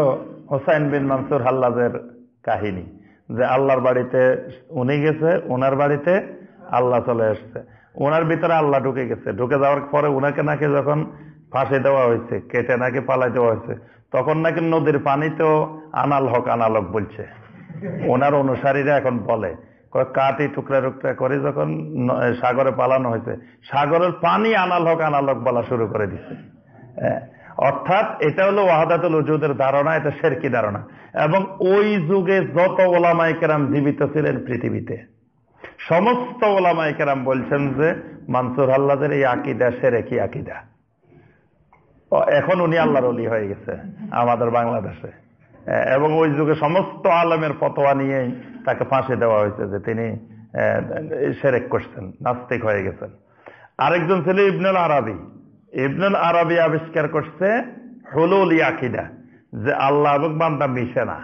Speaker 2: হোসাইন বিন মানসুর হাল্লাজের কাহিনী যে আল্লাহর বাড়িতে উনি গেছে ওনার বাড়িতে আল্লাহ চলে আসছে ওনার ভিতরে আল্লাহ ঢুকে গেছে। ঢুকে যাওয়ার পরে ওনাকে নাকি যখন ফাঁসি দেওয়া হয়েছে কেটে নাকি পালাই দেওয়া হয়েছে তখন নাকি নদীর পানিতেও আনাল হক আনাল হক বলছে। ওনার অনুসারীরা এখন বলে কাটি টুকরা টুকরা করে যখন সাগরে পালানো হয়েছে সাগরের পানি আনাল হক আনাল হক বলা শুরু করে হ্যাঁ, অর্থাৎ এটা হলো ওয়াহাদাতুল উজুদের ধারণা, এটা শেরকি ধারণা। এবং ওই যুগে যত ওলামাই কেরাম জীবিত ছিলেন পৃথিবীতে, সমস্ত ওলামাই কেরাম বলছেন যে মানসুর আল্লাদের এই আকিদা সেরেকি আকিদা। এখন উনি আল্লাহর অলি হয়ে গেছে আমাদের বাংলাদেশে। এবং ওই যুগে সমস্ত আলমের ফতোয়া নিয়েই তাকে ফাঁসি দেওয়া হয়েছে যে তিনি সেরেক করছেন, নাস্তিক হয়ে গেছেন। আরেকজন ছিল ইবনুল আরবি। ইবনুল আরবি আবিষ্কার করছে হলুল আকিদা যে আল্লাহ এবং বান্দা মিশে না।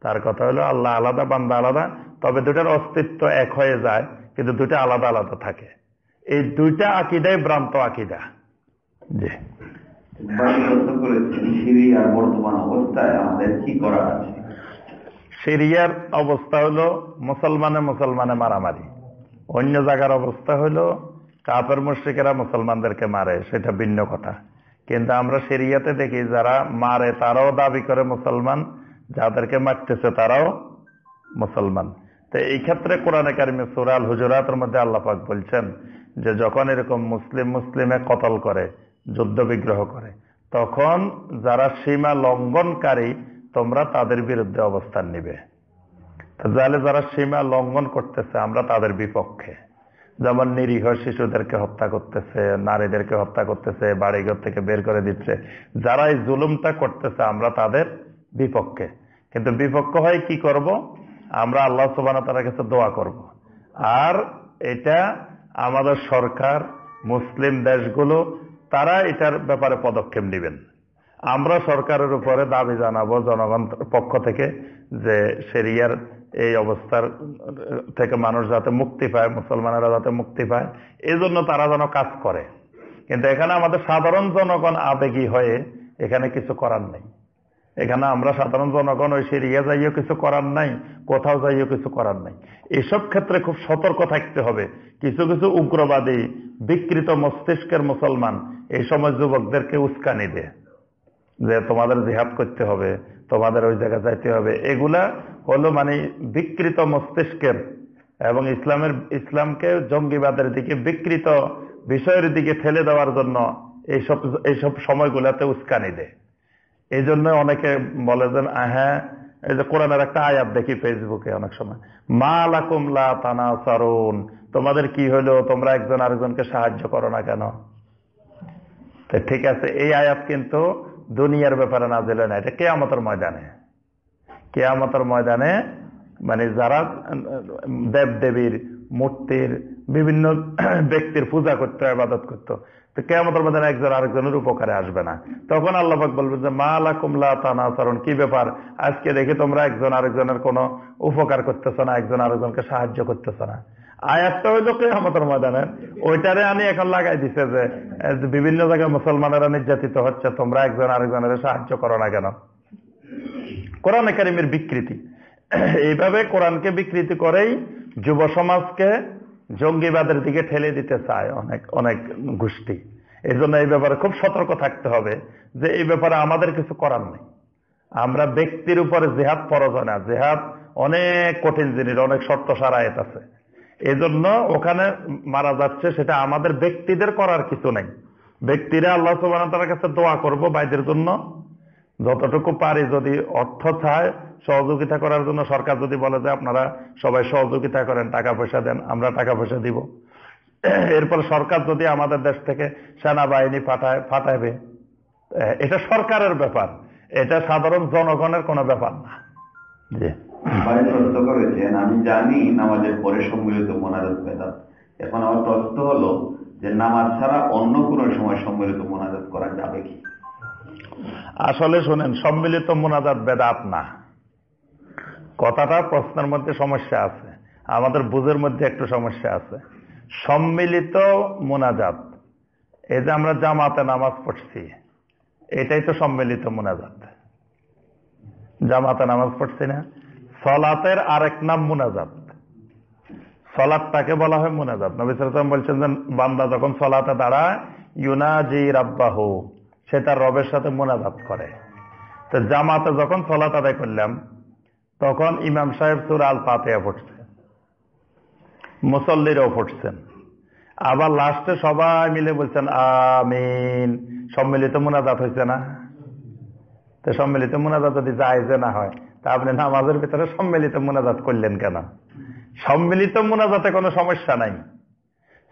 Speaker 2: তার কথা হলো আল্লাহ আলাদা বান্দা আলাদা তবে দুটার অস্তিত্ব এক হয়ে যায় কিন্তু দুটা আলাদা আলাদা থাকে। এই দুইটা আকিদাই ভ্রান্ত আকিদা। জি।
Speaker 1: সিরিয়ার
Speaker 2: অবস্থা হলো মুসলমানে মুসলমানে মারামারি। অন্য জায়গার অবস্থা হলো কাপের মুশ্রিকেরা মুসলমানদেরকে মারে, সেটা ভিন্ন কথা। কিন্তু আমরা সিরিয়াতে দেখি যারা মারে, তারাও দাবি করে মুসলমান, যাদেরকে মারতেছে তারাও মুসলমান। তো এই ক্ষেত্রে কোরআনে কারিমে সুরাল হুজুরাতের মধ্যে আল্লাপাক বলছেন যে, যখন এরকম মুসলিম মুসলিমে কতল করে, যুদ্ধ বিগ্রহ করে, তখন যারা সীমা লঙ্ঘনকারী, তোমরা তাদের বিরুদ্ধে অবস্থান নিবে। তাহলে যারা সীমা লঙ্ঘন করতেছে, আমরা তাদের বিপক্ষে। যেমন নিরীহ শিশুদেরকে হত্যা করতেছে, নারীদেরকে হত্যা করতেছে, বাড়িঘর থেকে বের করে দিচ্ছে। যারা এই জুলুমটা করতেছে, আমরা তাদের বিপক্ষে। কিন্তু বিপক্ষ হয়ে কি করব? আমরা আল্লাহ সুবান তার কাছে দোয়া করব। আর এটা আমাদের সরকার, মুসলিম দেশগুলো, তারা এটার ব্যাপারে পদক্ষেপ নেবেন। আমরা সরকারের উপরে দাবি জানাব জনগণ পক্ষ থেকে যে সেরিয়ার এই অবস্থার থেকে মানুষ যাতে মুক্তি পায়, মুসলমানেরা যাতে মুক্তি পায় এই জন্য তারা যেন কাজ করে। কিন্তু এখানে আমাদের সাধারণ জনগণ আবেগী হয়ে এখানে কিছু করার নেই। এখানে আমরা সাধারণ জনগণ ওই সিরিয়া যাইও কিছু করার নাই, কোথাও যাইও কিছু করার নাই। এসব ক্ষেত্রে খুব সতর্ক থাকতে হবে। কিছু কিছু উগ্রবাদী, বিকৃত মস্তিষ্কের মুসলমান, এই সময় যুবকদেরকে উস্কানি দেয় যে তোমাদের জিহাদ করতে হবে, তোমাদের ওই জায়গায় যাইতে হবে। এগুলা হলো মানে বিকৃত মস্তিষ্কের এবং ইসলামের, ইসলামকে জঙ্গিবাদের দিকে, বিকৃত বিষয়ের দিকে ঠেলে দেওয়ার জন্য এইসব এইসব সময়গুলাতে উস্কানি দেয়। এই জন্য অনেকে বলে যে হ্যাঁ এই যে কোরআনের একটা আয়াত দেখি ফেসবুকে অনেক সময়। মা লাকুম লা তানা সারুন তোমাদের কি হলো? তোমরা একজন আরেকজনকে সাহায্য করো না কেন? ঠিক আছে, এই আয়াত কিন্তু দুনিয়ার ব্যাপারে না দিলে না। এটা কেয়ামতের ময়দানে। কেয়ামতের ময়দানে মানে যারা দেব দেবীর মূর্তির বিভিন্ন ব্যক্তির পূজা করতো আবাদত করতো, তো কেয়ামতের ময়দানে একজন আরেকজনের উপকারে আসবে না। তখন আল্লাহাক বলবে যে, মা আলা কুমলা তানাচরণ কি ব্যাপার? আজকে দেখি তোমরা একজন আরেকজনের কোনো উপকার করতেছো না, একজন আরেকজনকে সাহায্য করতেছো না। আয়াতটা হইল কেয়ামতের ময়দানে, ওইটারে আমি এখন লাগাই দিছে যে বিভিন্ন জায়গায় মুসলমানেরা নির্যাতিত হচ্ছে, তোমরা একজন আরেকজনের সাহায্য করো না কেন? কোরআন একাডেমির বিকৃতি। এইভাবে কোরআনকে বিকৃতি করেই যুব সমাজকে জঙ্গিবাদের দিকে ঠেলে দিতে চায় অনেক অনেক গোষ্ঠী। এই জন্য এই ব্যাপারে খুব সতর্ক থাকতে হবে যে এই ব্যাপারে আমাদের কিছু করার নেই। আমরা ব্যক্তির উপরে জেহাদ ফরজ হয় না। জেহাদ অনেক কঠিন জিনিস, অনেক শর্ত সারায়ত আছে। এই জন্য ওখানে মারা যাচ্ছে সেটা আমাদের ব্যক্তিদের করার কিছু নেই। ব্যক্তিরা আল্লাহ সুবাহ তার কাছে দোয়া করব বাইদের জন্য। যতটুকু পারি যদি অর্থ চায় সহযোগিতা করার জন্য সরকার যদি বলে যে আপনারা সবাই সহযোগিতা করেন টাকা পয়সা দেন আমরা টাকা পয়সা দিব। এরপর সরকার যদি আমাদের দেশ থেকে সেনাবাহিনী পাঠায় পাঠাবে এটা সরকারের ব্যাপার। এটা সাধারণ জনগণের কোনো ব্যাপার না। জি।
Speaker 1: ভাই প্রশ্ন করেছেন আমি জানি নামাজের পরে সম্মিলিত মোনাজাত বেদাত। এখন আমার প্রশ্ন হলো যে নামাজ ছাড়া অন্য কোনো সময় সম্মিলিত মোনাজাত করা যাবে কি?
Speaker 2: আসলে শোনেন, সম্মিলিত মোনাজাত বেদাত না। কথাটা প্রশ্নের মধ্যে সমস্যা আছে। আমাদের বুঝের মধ্যে একটু সমস্যা আছে। সম্মিলিত মোনাজাত, এই যে আমরা জামাতে নামাজ পড়ছি, এটাই তো সম্মিলিত মোনাজাত। জামাতে নামাজ পড়ছি না, সলাতের আরেক নাম মুনাজাত। সলাদটাকে বলা হয় মোনাজাত। নবী সালাম বলছেন যে, বান্দা যখন সলাতে দাঁড়ায়, ইউনাজি রাব্বাহু। সে তার রবের সাথে মোনাজাত করে। তো জামাতে যখন সলাত আদায় করলাম, তখন ইমাম সাহেব সুর আল পাতেয়া পড়ছে। মুসল্লিরাও পড়ছেন। আবার লাস্টে সবাই মিলে বলছেন, আমিন। সম্মিলিত মোনাজাত হয়েছে না? তো সম্মিলিত মোনাজাত যদি যে না হয়, তা আপনি নামাজের ভিতরে সম্মিলিত মোনাজাত করলেন কেন? সম্মিলিত মোনাজাতে কোনো সমস্যা নাই।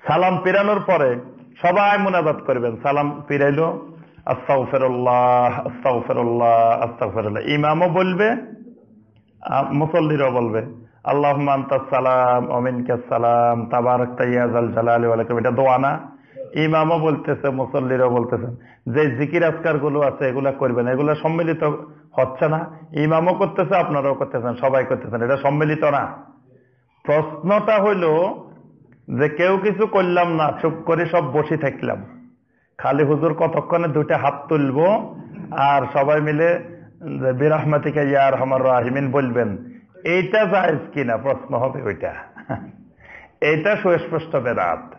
Speaker 2: সালাম পিরানোর পরে সবাই মোনাজাত করবেন। সালাম পিরাইলো ইমামও বলবে মুসল্লিরও বলবে আল্লাহ সালাম সালাম তাইয়াজাল এটা দোয়া না। ইমামও বলতেছে যে জিকির আজকারগুলো আছে, এগুলা করবেন এগুলা সম্মিলিত হচ্ছে না। ইমামও করতেছে, আপনারাও করতেছেন, সবাই করতেছেন। এটা সম্মিলিত না। প্রশ্নটা হইল যে, কেউ কিছু করলাম না, চুপ করে সব বসে থাকলাম। খালি হুজুর কতক্ষণে দুইটা হাত তুলবো? আর সবাই মিলে বিরাহমাতিকা ইয়ার হামার রাহিমিন বলবেন, এইটা জায়েজ কিনা? প্রশ্ন হবে ওইটা। এইটা সুস্পষ্ট বেদাত।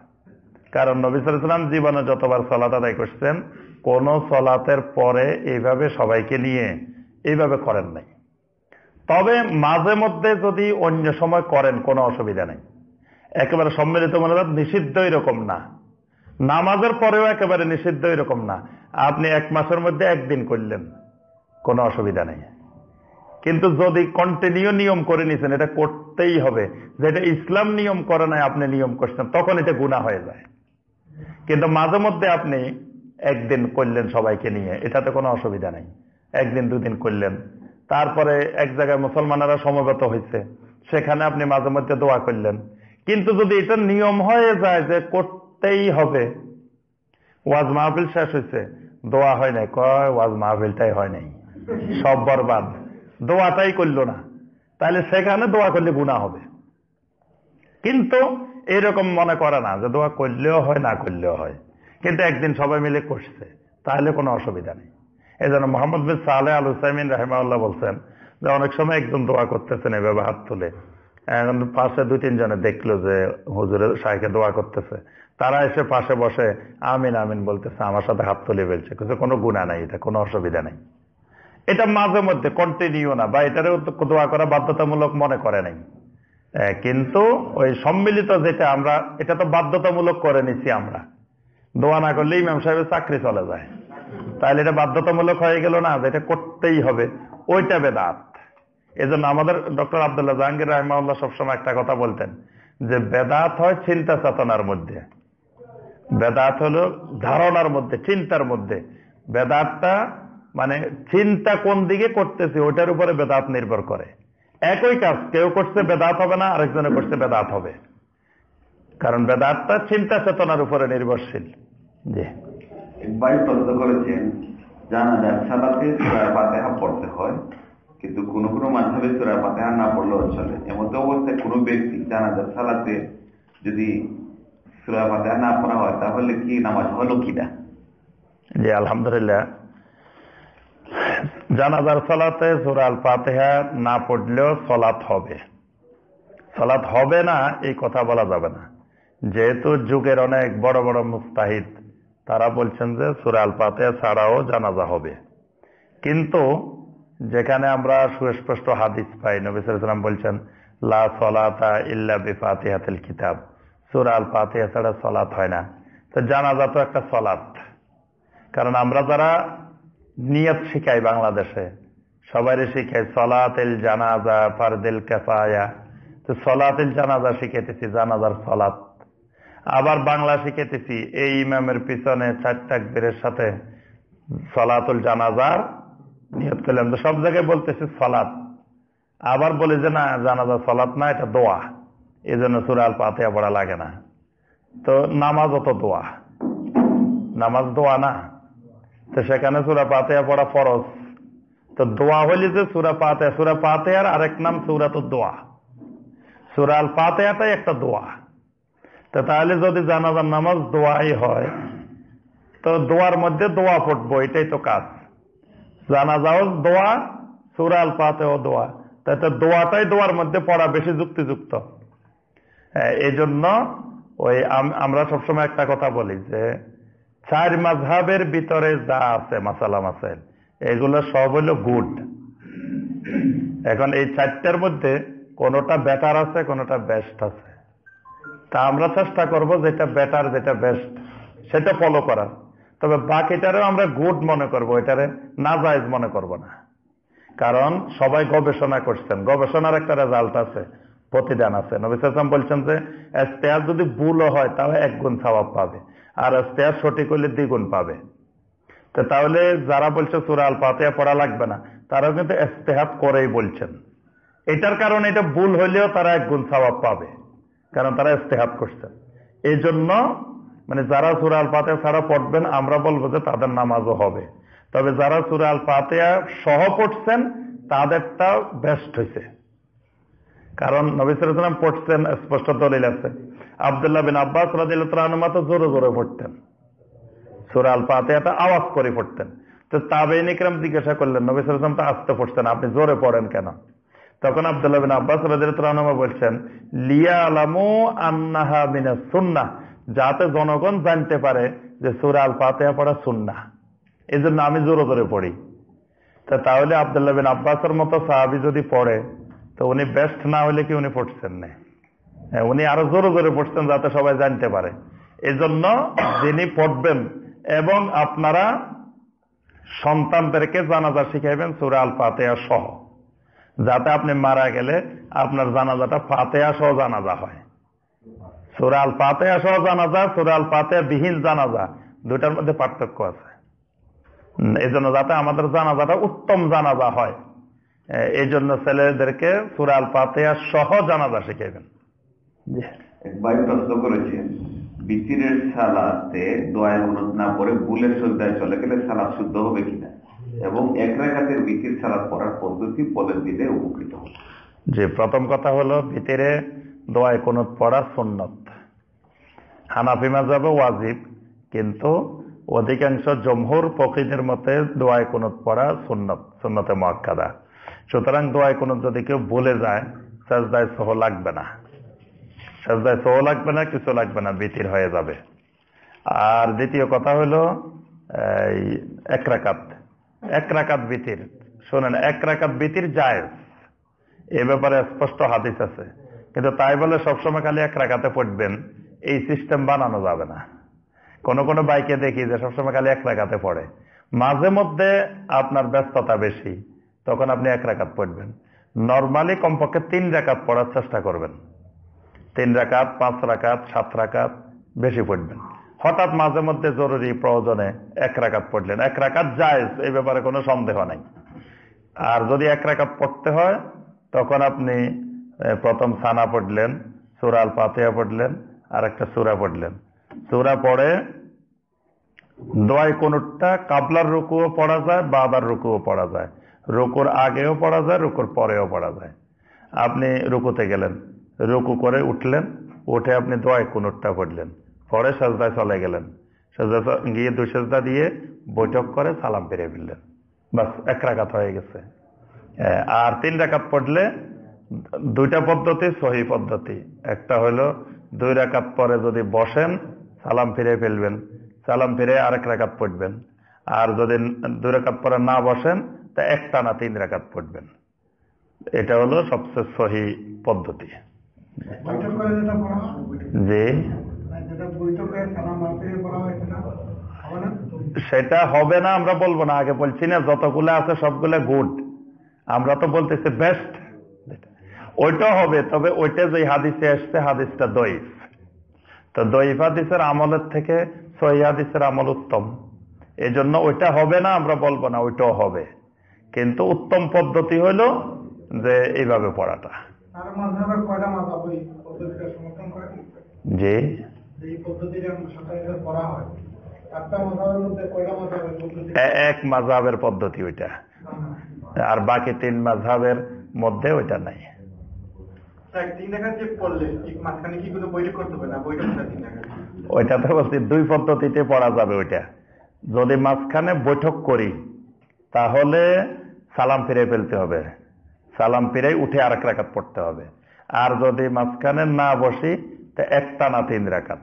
Speaker 2: কারণ নবী সাল্লাম জীবনে যতবার সলাত আদায় করছেন, কোন সলাতের পরে এইভাবে সবাইকে নিয়ে এইভাবে করেন নাই। তবে মাঝে মধ্যে যদি অন্য সময় করেন, কোনো অসুবিধা নেই। একেবারে সম্মিলিত মনোভাব নিষিদ্ধ এরকম না। নামাজের পরেও একেবারে নিষিদ্ধ এরকম না। আপনি এক মাসের মধ্যে একদিন করলেন, কোনো অসুবিধা নেই। কিন্তু যদি কন্টিনিউ নিয়ম করে নিছেন, এটা করতেই হবে। যেটা ইসলাম নিয়ম করে নাই, আপনি নিয়ম করছেন, তখন এটা গুণা হয়ে যায়। কিন্তু মাঝে মধ্যে আপনি একদিন করলেন সবাইকে নিয়ে, এটাতে কোনো অসুবিধা নেই। একদিন, দুদিন করলেন। তারপরে এক জায়গায় মুসলমানেরা সমবেত হয়েছে, সেখানে আপনি মাঝে মধ্যে দোয়া করলেন। কিন্তু যদি এটা নিয়ম হয়ে যায় যে করতেই হবে। ওয়াজ মাহফিল শেষ হয়েছে দোয়া হয় নাই। কয়, ওয়াজ মাহফিলটাই হয় নাই। সব বরবাদ। দোয়াটাই করল না। তাহলে সেখানে দোয়া করলে গুণা হবে। কিন্তু এরকম মনে করে না যে দোয়া করলেও হয়, না করলেও হয়। কিন্তু একদিন সবাই মিলে করছে। তাহলে কোনো অসুবিধা নেই। এই জন্য মোহাম্মদ বিন সালে আল হুসাইমিন রাহিমাউল্লাহ বলছেন যে অনেক সময় একজন দোয়া করতেছেন এভাবে হাত তুলে। এখন পাশে দুই তিনজনে দেখল যে হুজুরের সাহেকে দোয়া করতেছে। তারা এসে পাশে বসে আমিন আমিন বলতেছে, আমার সাথে হাত তুলে ফেলছে। কিন্তু কোনো গুণা নাই এটা, কোনো অসুবিধা নেই। এটা মাঝে মধ্যে কন্টিনিউ না, বা এটারও দোয়া করা বাধ্যতামূলক মনে করে নাই। কিন্তু ওই সম্মিলিত যেটা আমরা, এটা তো বাধ্যতামূলক করে নিছি আমরা। দোয়া না করলে ইমাম সাহেবের চাকরি চলে যায়। তাহলে এটা বাধ্যতামূলক হয়ে গেল না যেটা করতেই হবে। ওইটা বেদাত। এজন্য আমাদের ডক্টর আবদুল্লাহ জাহাঙ্গীর রহমাউল্লাহ সবসময় একটা কথা বলতেন যে বেদাত হয় চিন্তা চেতনার মধ্যে। বেদাত হলো ধারণার মধ্যে, চিন্তার মধ্যে। বেদাতটা মানে চিন্তা কোন দিকে করতেছে ওটার উপরে বেদাত নির্ভর করে। একই কাজ, কেউ করছে বেদাত হবে না, আরেকজনে করছে বেদাত হবে। কারণ বেদাতটা চিন্তা চেতনার উপরে নির্ভরশীল। জি।
Speaker 1: ভাই প্রশ্ন করেছেন, জানা যায় সালাতে পড়তে হয়। কিন্তু কোন কোন মাধ্যমে সুরায় ফাতেহা না পড়লেও চলে। এমত অবস্থায় কোনো ব্যক্তি জানা যায় সালাতে যদি সুরায় ফাতেহা না পড়া হয়, তাহলে কি নামাজ হলো কিনা?
Speaker 2: জি, আলহামদুলিল্লাহ। জানাজার না পড়লেও হবে। হবে না, এই কথা বলা যাবে না। যেহেতু যুগের অনেক বড় বড় মুস্তাহিদ, তারা বলছেন যে সুরাল ফাতেহা ছাড়াও জানাজা হবে। কিন্তু যেখানে আমরা সুস্পষ্ট হাদিস পাই। নবী সাল্লাম বলছেন, লা সলাতা ইল্লা বিফাতিহাতিল কিতাব। সুরাল ফাতিহা ছাড়া সলাত হয় না। তো জানাজা তো একটা সলাত। কারণ আমরা যারা নিয়ত শিখাই বাংলাদেশে সবারই শিখাই সলাতিল জানাজা ফারদিল কেফায়া। তো সলাতিল জানাজা শিখাইতেছি, জানাজার সলাত। আবার বাংলা শিখাইতেছি, এই ইমামের পিছনে চার তাকবীরের সাথে সলাতুল জানাজার নিয়ত করলাম তো সব জায়গায় বলতেছে সলাত। আবার বলি যে না, জানাজা সলাত না, এটা দোয়া। এই জন্য সুরাল পাতিয়া পড়া লাগে না। তো নামাজ তো দোয়া। নামাজ দোয়া না। তো সেখানে সুরা পাতেয়া পড়া ফরজ। তো দোয়া হইলে যে সুরা পাতে সুরা পাতেয়ার আরেক নাম সুরা তো দোয়া। সুরাল পাতেয়াটাই একটা দোয়া। তো তাহলে যদি জানাজার নামাজ দোয়াই হয়, তো দোয়ার মধ্যে দোয়া পড়ব এটাই তো কাজ। জানাজাও দোয়া সুরাল পাতেও দোয়া। তাতে দোয়াটাই দোয়ার মধ্যে পড়া বেশি যুক্তিযুক্ত। হ্যাঁ, এই জন্য ওই আমরা সবসময় একটা কথা বলি যে চার মাঝহাবের ভিতরে যা আছে মাসালা মাসাইল এগুলো সব হলো গুড। এখন এই চারটার মধ্যে কোনোটা বেটার আছে কোনোটা বেস্ট আছে। তা আমরা চেষ্টা করব যেটা বেটার যেটা বেস্ট সেটা ফলো করার। তবে বাকিটারেও আমরা গুড মনে করব, এটারে নাজায়জ মনে করব না। কারণ সবাই গবেষণা করছেন, গবেষণার একটা রেজাল্ট আছে, প্রতিদান আছে। নবী সাল্লাম বলছেন যে স্টেয়ার যদি ভুলও হয়, তাহলে এক গুণ স্বভাব পাবে, আর স্টেয়ার সঠিক হলে দ্বিগুণ পাবে। তো তাহলে যারা বলছে সুরা আল পাতিয়া পড়া লাগবে না তারাও কিন্তু ইস্তেহাত করেই বলছেন। এটার কারণে এটা ভুল হলেও তারা এক গুণ স্বভাব পাবে, কারণ তারা ইস্তেহাত করছেন। এই জন্য মানে যারা সুরা আল পাতিয়া ছাড়া পড়বেন, আমরা বলব যে তাদের নামাজও হবে। তবে যারা সুরা আল পাতিয়া সহ পড়ছেন, তাদেরটা বেস্ট হয়েছে কারণ নবিসাম পড়ছেন, স্পষ্ট দলিল আছে। আবদুল্লাহ বিন আব্বাস রাজিল্লাহমা তো জোরে জোরে পড়তেন। সুরা আল ফাতেহাটা আওয়াজ করে পড়তেন। তো তাবেইন ইকরাম জিজ্ঞাসা করলেন, নবী সালাম তো আসতে পড়ছেন, আপনি জোরে পড়েন কেন? তখন আবদুল্লাহ বিন আব্বাস রাজিল্লাহমা বলছেন লিয়া আলামু আন্নাহা মিনা সুন্না যাতে জনগণ জানতে পারে যে সুরা আল ফাতেহা পড়া সুন্না এই জন্য আমি জোরে জোরে পড়ি। তা তাহলে আবদুল্লাহ বিন আব্বাসের মতো সাহাবি যদি পড়ে তো উনি বেস্ট না হলে কি উনি পড়ছেন না? হ্যাঁ, উনি আরও জোরে জোরে পড়ছেন যাতে সবাই জানতে পারে। এই জন্য যিনি পড়বেন এবং আপনারা সন্তানদেরকে জানাজা শিখাইবেন সুরা আল ফাতেহা সহ যাতে আপনি মারা গেলে আপনার জানাজাটা ফাতেহা সহ জানাজা হয়। সুরা আল ফাতেহা সহ জানাজা সুরা আল ফাতেহা বিহীন জানাজা দুটার মধ্যে পার্থক্য আছে। এই জন্য যাতে আমাদের জানাজাটা উত্তম জানাজা হয়। এই জন্য ছেলেদেরকে সুরা আল ফাতেহা সহ জানাজা শিখাইবেন।
Speaker 1: ভাই প্রশ্ন করেছেন বিতিরের সালাতে দোয়ায় অনুরোধ না পরে ভুলের শ্রদ্ধায় চলে গেলে সালাদ শুদ্ধ হবে কিনা? এবং এক রেখাতের বিতির সালাদ পড়ার পদ্ধতি বলে দিলে উপকৃত হবে।
Speaker 2: যে প্রথম কথা হলো ভিতরে দোয়ায় কোনত পড়া সুন্নত। হানাফি মাজাবে ওয়াজিব, কিন্তু অধিকাংশ জমহুর ফকিদের মতে দোয়ায় কোনত পড়া সুন্নত, সুন্নতে মক্কাদা সুতরাং দোয়ায় কোনত যদি কেউ ভুলে যায়, সাজদায় সহ লাগবে না। সাজদায় সহ লাগবে না, কিছু লাগবে না, বিতির হয়ে যাবে। আর দ্বিতীয় কথা হলো, এই এক রাকাত এক রাকাত বিতির। শোনেন, এক রাকাত বিতির জায়েজ। এ ব্যাপারে স্পষ্ট হাদিস আছে। কিন্তু তাই বলে সবসময় খালি এক রাখাতে পড়বেন। এই সিস্টেম বানানো যাবে না। কোন কোন বাইকে দেখি যে সবসময় খালি এক রাখাতে পড়ে। মাঝে মধ্যে আপনার ব্যস্ততা বেশি, তখন আপনি এক রাখাত পড়বেন। নর্মালি কমপক্ষে তিন রাকাত পড়ার চেষ্টা করবেন। তিন রাকাত, পাঁচ রাকাত, সাত রাকাত বেশি পড়বেন। হঠাৎ মাঝে মধ্যে জরুরি প্রয়োজনে এক রাকাত পড়লেন। এক রাকাত জায়েজ, এই ব্যাপারে কোনো সন্দেহ নাই। আর যদি এক রাকাত পড়তে হয়, তখন আপনি প্রথম সানা পড়লেন, সুরা আল পাতিয়া পড়লেন আর একটা সোরা পড়লেন। সোরা পড়ে দোয়াই কোনটা কাবলার রুকুও পড়া যায়, বাবার রুকুও পড়া যায়। রুকুর আগেও পড়া যায়, রুকুর পরেও পড়া যায়। আপনি রুকুতে গেলেন, রুকু করে উঠলেন, উঠে আপনি দোয়াই কোনটা পড়লেন। পরে সাজদায় চলে গেলেন। সাজদা গিয়ে দুই সাজদা দিয়ে বৈঠক করে সালাম ফিরে ফেললেন বাস, এক রাকাত হয়ে গেছে। আর তিন রাকাত পড়লে দুইটা পদ্ধতি, সহি পদ্ধতি। একটা হলো দুই রাকাত পরে যদি বসেন সালাম ফিরে ফেলবেন সালাম ফিরে আরেক রাকাত পড়বেন। আর যদি দুই রাকাত পরে না বসেন তা একটা না তিন রাকাত পড়বেন। এটা হলো সবচেয়ে সহি পদ্ধতি।
Speaker 3: না?
Speaker 2: সেটা হবে না আমরা বলব না। আগে বলছি না যতগুলো আছে সবগুলো গুড আমরা তো বলতেছি বেস্ট ওইটা হবে তবে ওইটা যে হাদিসে আসছে হাদিসটা দইফ তো দইফ হাদিসের আমলের থেকে সহি হাদিসের আমল উত্তম। এই জন্য ওইটা হবে না আমরা বলব না ওইটাও হবে। কিন্তু উত্তম পদ্ধতি হলো যে এইভাবে পড়াটা। এ- এক মাঝাবের পদ্ধতি ওইটা। আর বাকি তিন মাঝাবের মধ্যে ওইটা নাই।
Speaker 3: মাঝখানে বৈঠক
Speaker 2: ওইটা তো বলছি, দুই পদ্ধতিতে পড়া যাবে ওইটা। যদি মাঝখানে বৈঠক করি, তাহলে সালাম ফিরে ফেলতে হবে। সালাম ফিরে উঠে আরেক রাকাত পড়তে হবে। আর যদি মাঝখানে না বসি, তা একটা না তিন রাকাত।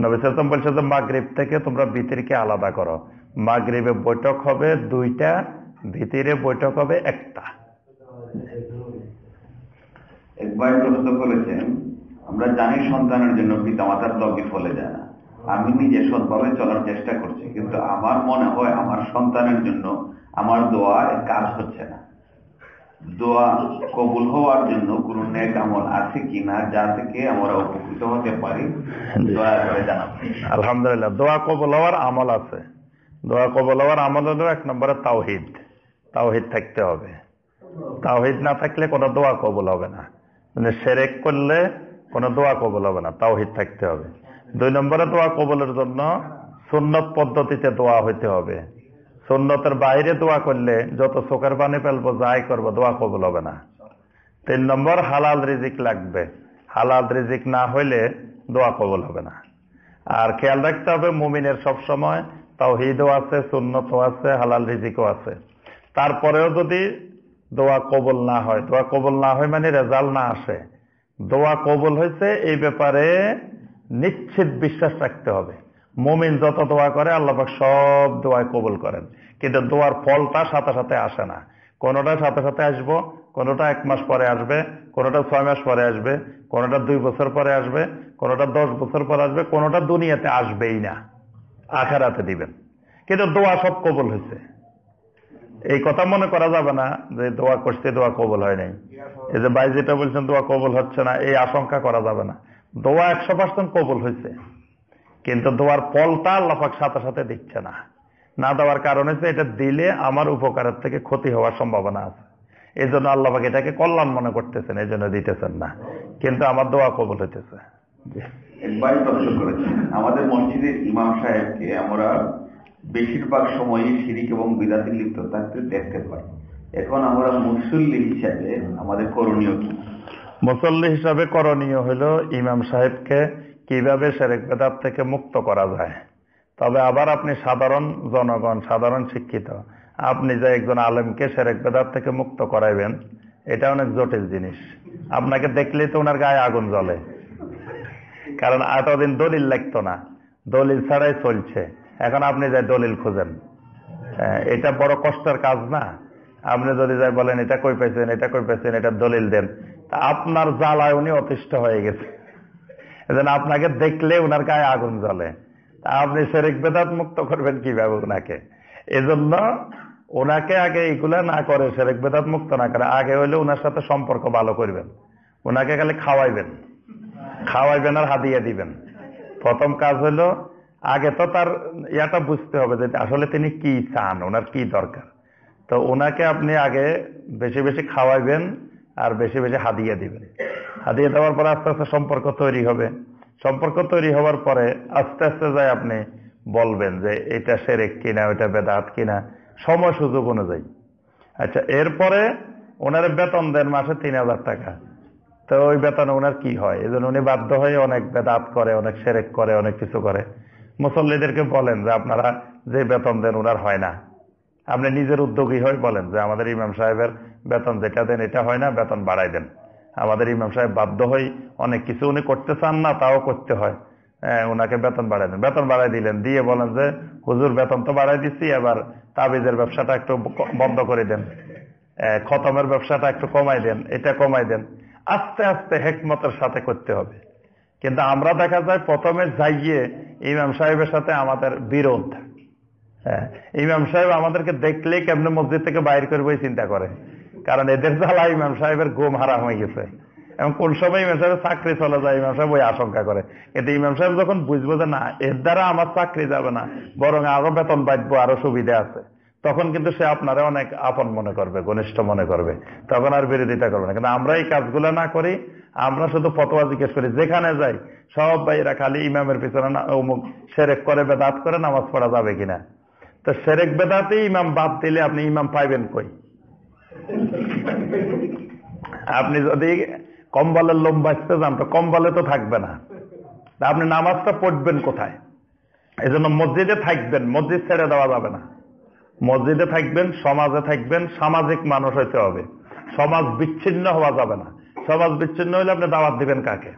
Speaker 2: নবী সাল্লাম বলছে যে, মাগরিব থেকে তোমরা ভিতরকে আলাদা করো। মাগরিবে বৈঠক হবে দুইটা, ভিতিরে বৈঠক হবে একটা।
Speaker 1: একবার প্রশ্ন করেছেন, আমরা জানি সন্তানের জন্য পিতামাতার দোয়া বিফলে যায় না। আমি নিজে সৎভাবে চলার চেষ্টা করছি, কিন্তু আমার মনে হয় আমার সন্তানের জন্য আমার দোয়া কাজ হচ্ছে না। দোয়া কবুল হওয়ার জন্য কোন নেক আমল আছে কিনা যা থেকে আমরা উপকৃত হতে পারি, দয়া করে জানাবেন।
Speaker 2: আলহামদুলিল্লাহ, দোয়া কবল হওয়ার আমল আছে। দোয়া কবল হওয়ার আমল হলো এক নম্বরে তাওহিদ। তাওহিদ থাকতে হবে। তাওহিদ না থাকলে কোনো দোয়া কবল হবে না। মানে সেরেক করলে কোনো দোয়া কবল হবে না, তাওহিদ থাকতে হবে। দুই নম্বরে দোয়া কবলের জন্য সুন্নত পদ্ধতিতে দোয়া হইতে হবে। সুন্নতের বাইরে দোয়া করলে যত চোখের পানি ফেলব, যাই করব, দোয়া কবল হবে না। তিন নম্বর, হালাল রিজিক লাগবে। হালাল রিজিক না হইলে দোয়া কবল হবে না। আর খেয়াল রাখতে হবে, মুমিনের সবসময় তাওহিদও আছে, সুন্নতও আছে, হালাল রিজিকও আছে। তারপরেও যদি দোয়া কবল না হয়। দোয়া কবল না হয় মানে রেজাল্ট না আসে। দোয়া কবল হয়েছে, এই ব্যাপারে নিশ্চিত বিশ্বাস রাখতে হবে। মুমিন যত দোয়া করে আল্লাপাক সব দোয়ায় কবুল করেন। কিন্তু দোয়ার ফলটা সাথে সাথে আসে না। কোনোটা সাথে সাথে আসব, কোনোটা এক মাস পরে আসবে, কোনোটা ছয় মাস পরে আসবে, কোনোটা দুই বছর পরে আসবে, কোনোটা দশ বছর পরে আসবে, কোনোটা দুনিয়াতে আসবেই না। আখেরাতে দিবেন। কিন্তু দোয়া সব কবল হয়েছে। এই কথা মনে করা যাবে না যে দোয়া করছে দোয়া কবুল হয় নাই। এই যে ভাই যেটা বলছেন, দোয়া কবুল হচ্ছে না, এই আশঙ্কা করা যাবে না। দোয়া একশো পার্সেন্ট কবুল হয়েছে। কিন্তু দোয়ার ফলটা আল্লাপাক সাথে সাথে দিচ্ছে না। না দেওয়ার কারণ হচ্ছে এটা দিলে আমার উপকারের থেকে ক্ষতি হওয়ার সম্ভাবনা আছে। এই জন্য আল্লাপাক এটাকে কল্যাণ মনে করতেছেন এই জন্য দিতেছেন না। কিন্তু আমার দোয়া কবল হইতেছে।
Speaker 1: আমাদের মসজিদের ইমাম সাহেবকে আমরা বেশিরভাগ সময়ই শিরিক এবং বিদাতি লিপ্ত থাকতে দেখতে পাই। এখন আমরা মুসল্লি হিসাবে আমাদের করণীয় কি?
Speaker 2: মুসল্লি হিসাবে করণীয় হলো ইমাম সাহেবকে কীভাবে সেরেক বেদাত থেকে মুক্ত করা যায়। তবে আবার আপনি সাধারণ জনগণ, সাধারণ শিক্ষিত, আপনি যে একজন আলেমকে সেরেক বেদাত থেকে মুক্ত করাইবেন, এটা অনেক জটিল জিনিস। আপনাকে দেখলেই তো ওনার গায়ে আগুন জ্বলে। কারণ এতদিন দলিল লাগতো না। দলিল ছাড়াই চলছে। এখন আপনি যাই দলিল খুঁজেন এটা বড় কষ্টের কাজ না? আপনি যদি যাই বলেন, এটা কই পাইছেন? এটা কই পাইছেন? এটা দলিল দেন। আপনার জ্বালায় উনি অতিষ্ঠ হয়ে গেছে। এজন্য আপনাকে দেখলে উনার গায়ে আগুন জ্বলে। তা আপনি শেরেক বেদাত মুক্ত করবেন কীভাবে ওনাকে এজন্য ওনাকে আগে এইগুলা না করে, শেরেক বেদাত মুক্ত না করে, আগে হইলে ওনার সাথে সম্পর্ক ভালো করবেন। ওনাকে খালি খাওয়াইবেন। খাওয়াইবেন আর হাদিয়ে দিবেন। প্রথম কাজ হলো আগে তো তার ইয়াটা বুঝতে হবে যে আসলে তিনি কি চান, ওনার কি দরকার। তো ওনাকে আপনি আগে বেশি বেশি খাওয়াইবেন আর বেশি বেশি হাদিয়ে দিবেন। হাদিয়ে দেওয়ার পরে আস্তে আস্তে সম্পর্ক তৈরি হবে। সম্পর্ক তৈরি হওয়ার পরে আস্তে আস্তে যাই আপনি বলবেন যে এটা সেরেক কিনা, ওইটা বেদাত কিনা, সময় সুযোগ অনুযায়ী। আচ্ছা এরপরে ওনার বেতন দেন মাসে তিন হাজার টাকা। তো ওই বেতনে ওনার কি হয়? এই উনি বাধ্য হয়ে অনেক বেদাত করে, অনেক সেরেক করে, অনেক কিছু করে। মুসল্লিদেরকে বলেন যে আপনারা যে বেতন দেন ওনার হয় না। আপনি নিজের উদ্যোগী হয়ে বলেন যে আমাদের ইমাম সাহেবের বেতন যেটা দেন এটা হয় না, বেতন বাড়াই দেন। আমাদের ইমাম সাহেব বাধ্য হই অনেক কিছু উনি করতে চান না, তাও করতে হয়। ওনাকে বেতন বাড়াই দেন। বেতন বাড়াই দিলেন, দিয়ে বলেন যে, হুজুর, বেতন তো বাড়াই দিচ্ছি এবার তাবিজের ব্যবসাটা একটু বন্ধ করে দেন। খতমের ব্যবসাটা একটু কমাই দেন, এটা কমাই দেন। আস্তে আস্তে হেকমতের সাথে করতে হবে। কিন্তু আমরা দেখা যায় প্রথমে যাইয়ে ইমাম সাহেবের সাথে আমাদের বিরোধ। হ্যাঁ, ইমাম সাহেব আমাদেরকে দেখলেই কেমনে মসজিদ থেকে বাইর করব চিন্তা করে। কারণ এদের জ্বালা ইমাম সাহেবের ঘুম হারাম হয়ে গেছে। এবং কোন সময় ইমাম সাহেবের চাকরি চলে যায় ইমাম সাহেব ওই আশঙ্কা করে। কিন্তু ইমাম সাহেব যখন বুঝব যে না এর দ্বারা আমার চাকরি যাবে না বরং আরও বেতন বাঁচবো আরও সুবিধা আছে। তখন কিন্তু সে আপনারা অনেক আপন মনে করবে, ঘনিষ্ঠ মনে করবে। তখন আর বিরোধিতা করবে না। কিন্তু আমরা এই কাজগুলো না করি, আমরা শুধু ফতোয়া জিজ্ঞেস করি, যেখানে যাই, সব ভাইরা খালি ইমামের পিছনে অমুক সেরেক করে বেদাত করে নামাজ পড়া যাবে কিনা? তো সেরেক বেদাতে ইমাম বাদ দিলে আপনি ইমাম পাইবেন কই? আপনি যদি কম্বলের লোম বাঁচতে যান, তো কম্বলে তো থাকবে না। আপনি নামাজটা পড়বেন কোথায়? এই জন্য মসজিদে থাকবেন, মসজিদ ছেড়ে দেওয়া যাবে না। মসজিদে থাকবেন, সমাজে থাকবেন, সামাজিক মানুষ হইতে হবে। সমাজ বিচ্ছিন্ন হওয়া যাবে না। সমাজ বিচ্ছিন্ন হলে আপনি দাওয়াত দিবেন কাকে?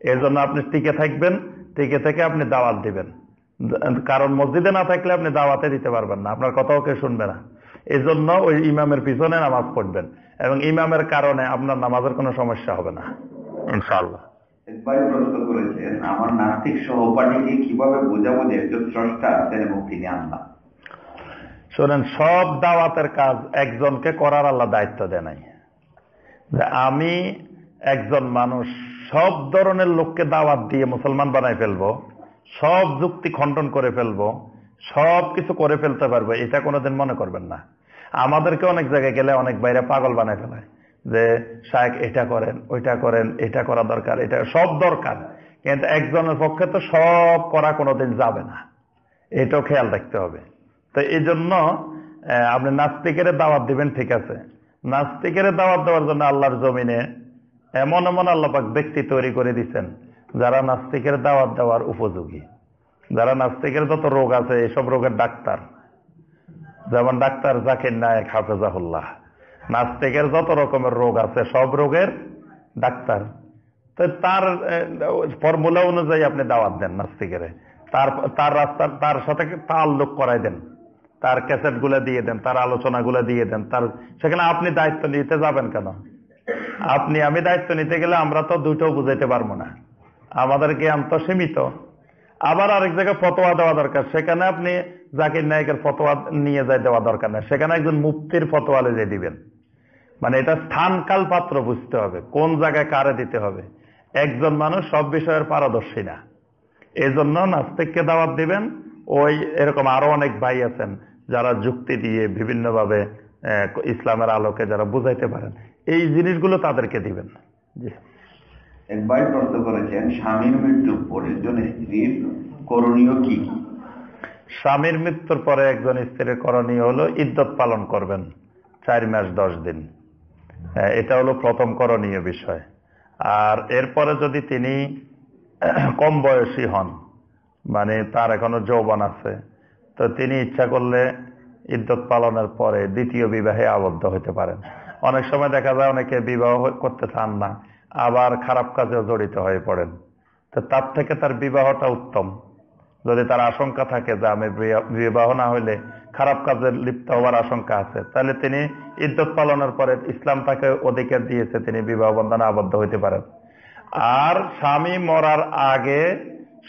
Speaker 2: এর জন্য আপনি টিকে থাকবেন, টিকে থেকে আপনি দাওয়াত দিবেন। কারণ মসজিদে না থাকলে আপনি দাওয়াতে দিতে পারবেন না। আপনার কথাও কেউ শুনবে না। এই জন্য ওই ইমামের পিছনে নামাজ পড়বেন এবং ইমামের কারণে আপনার নামাজের কোনো সমস্যা হবে না।
Speaker 1: করেছেন, আমার নাস্তিক সহপাঠীকে কীভাবে বোঝাবো যে স্রষ্টা আছেন এবং তিনি আল্লাহ?
Speaker 2: শোনেন, সব দাওয়াতের কাজ একজনকে করার আল্লাহ দায়িত্ব দেয় নাই। যে আমি একজন মানুষ, সব ধরনের লোককে দাওয়াত দিয়ে মুসলমান বানাই ফেলব, সব যুক্তি খণ্ডন করে ফেলব, সব কিছু করে ফেলতে পারব, এটা কোনোদিন মনে করবেন না। আমাদেরকে অনেক জায়গায় গেলে অনেক বাইরে পাগল বানায় ফেলায় যে শায়েক এটা করেন, ওইটা করেন, এটা করা দরকার, এটা সব দরকার। কিন্তু একজনের পক্ষে তো সব করা কোনোদিন যাবে না। এটাও খেয়াল রাখতে হবে। তো এই জন্য আপনি নাস্তিকের দাওয়াত দিবেন, ঠিক আছে। নাস্তিকের দাওয়াত দেওয়ার জন্য আল্লাহর জমিনে এমন এমন আল্লাপাক ব্যক্তি তৈরি করে দিচ্ছেন যারা নাস্তিকের দাওয়াত দেওয়ার উপযোগী। যারা নাস্তিকের যত রোগ আছে, এসব রোগের ডাক্তার। যেমন ডাক্তার জাকির নায়ক হাফেজাহুল্লাহ। নাস্তিকের যত রকমের রোগ আছে, সব রোগের ডাক্তার। তো তার ফর্মুলা অনুযায়ী আপনি দাওয়াত দেন নাস্তিকের। তার তার রাস্তার, তার সাথে তাল্লুক করাই দেন। তার ক্যাসেটগুলা দিয়ে দেন, তার আলোচনা গুলা দিয়ে দেন, তার সেখানে আপনি দায়িত্ব নিতে যাবেন কেন? আপনি, আমি দায়িত্ব নিতে গেলে আমরা তো দুটো বুঝাইতে পারব না। আমাদের জ্ঞান তো সীমিত। আবার আরেক জায়গায় ফতোয়া দেওয়া দরকার। সেখানে আপনি জাকির নায়কের ফতোয়া নিয়ে যাই দেওয়া দরকার না। সেখানে একজন মুক্তির ফতোয়া যে দিবেন। মানে এটা স্থানকাল পাত্র বুঝতে হবে, কোন জায়গায় কারে দিতে হবে। একজন মানুষ সব বিষয়ের পারদর্শী না। এই জন্য নাস্তিককে দাওয়াত দিবেন ওই এরকম আরও অনেক ভাই আছেন যারা যুক্তি দিয়ে বিভিন্নভাবে ইসলামের আলোকে যারা বুঝাইতে পারেন। এই জিনিসগুলো তাদেরকে দিবেন। জি।
Speaker 1: এক ভাই প্রশ্ন করেছেন স্বামীর মৃত্যুর পরে একজন স্ত্রীর করণীয় কি?
Speaker 2: স্বামীর মৃত্যুর পরে একজন স্ত্রীর করণীয় হলো ইদ্যত পালন করবেন চার মাস দশ দিন। এটা হলো প্রথম করণীয় বিষয়। আর এরপরে যদি তিনি কম বয়সী হন মানে তার এখনও যৌবন আছে। তো তিনি ইচ্ছা করলে ইদ্যত পালনের পরে দ্বিতীয় বিবাহে আবদ্ধ হতে পারেন। অনেক সময় দেখা যায় অনেকে বিবাহ করতে চান না, আবার খারাপ কাজেও জড়িত হয়ে পড়েন। তো তার থেকে তার বিবাহটা উত্তম। যদি তার আশঙ্কা থাকে যে আমি বিবাহ না হইলে খারাপ কাজে লিপ্ত হওয়ার আশঙ্কা আছে, তাহলে তিনি ইদ্যত পালনের পরে ইসলাম তাকে অধিকার দিয়েছে তিনি বিবাহ বন্ধনে আবদ্ধ হইতে পারেন। আর স্বামী মরার আগে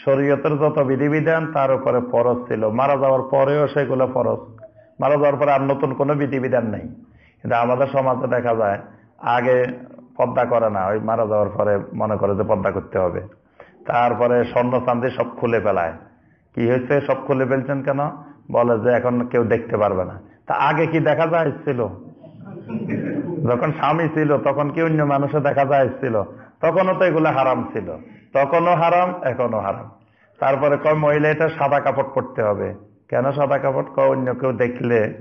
Speaker 2: শরীয়তের যত বিধিবিধান, তার উপরে ফরজ ছিল। মারা যাওয়ার পরেও সেগুলো ফরজ। মারা যাওয়ার পরে আর নতুন কোনো বিধিবিধান নেই। কিন্তু আমাদের সমাজে দেখা যায়, আগে পদ্মা করে না, ওই মারা যাওয়ার পরে মনে করে যে পদ্মা করতে হবে। তারপরে স্বর্ণ চান্দি সব খুলে ফেলায়। কি হয়েছে? সব খুলে ফেলছেন কেন? বলে যে এখন কেউ দেখতে পারবে না। তা আগে কি দেখা যাচ্ছিল যখন স্বামী ছিল, তখন কি অন্য মানুষে দেখা যাচ্ছিল তখনও তো এগুলো হারাম ছিল। তখনও হারাম এখনও হারাম। তারপরে কয়, মহিলা, এটা সাদা কাপড় পরতে হবে। কেন সাদা কাপড়? কয়, অন্য কেউ দেখলে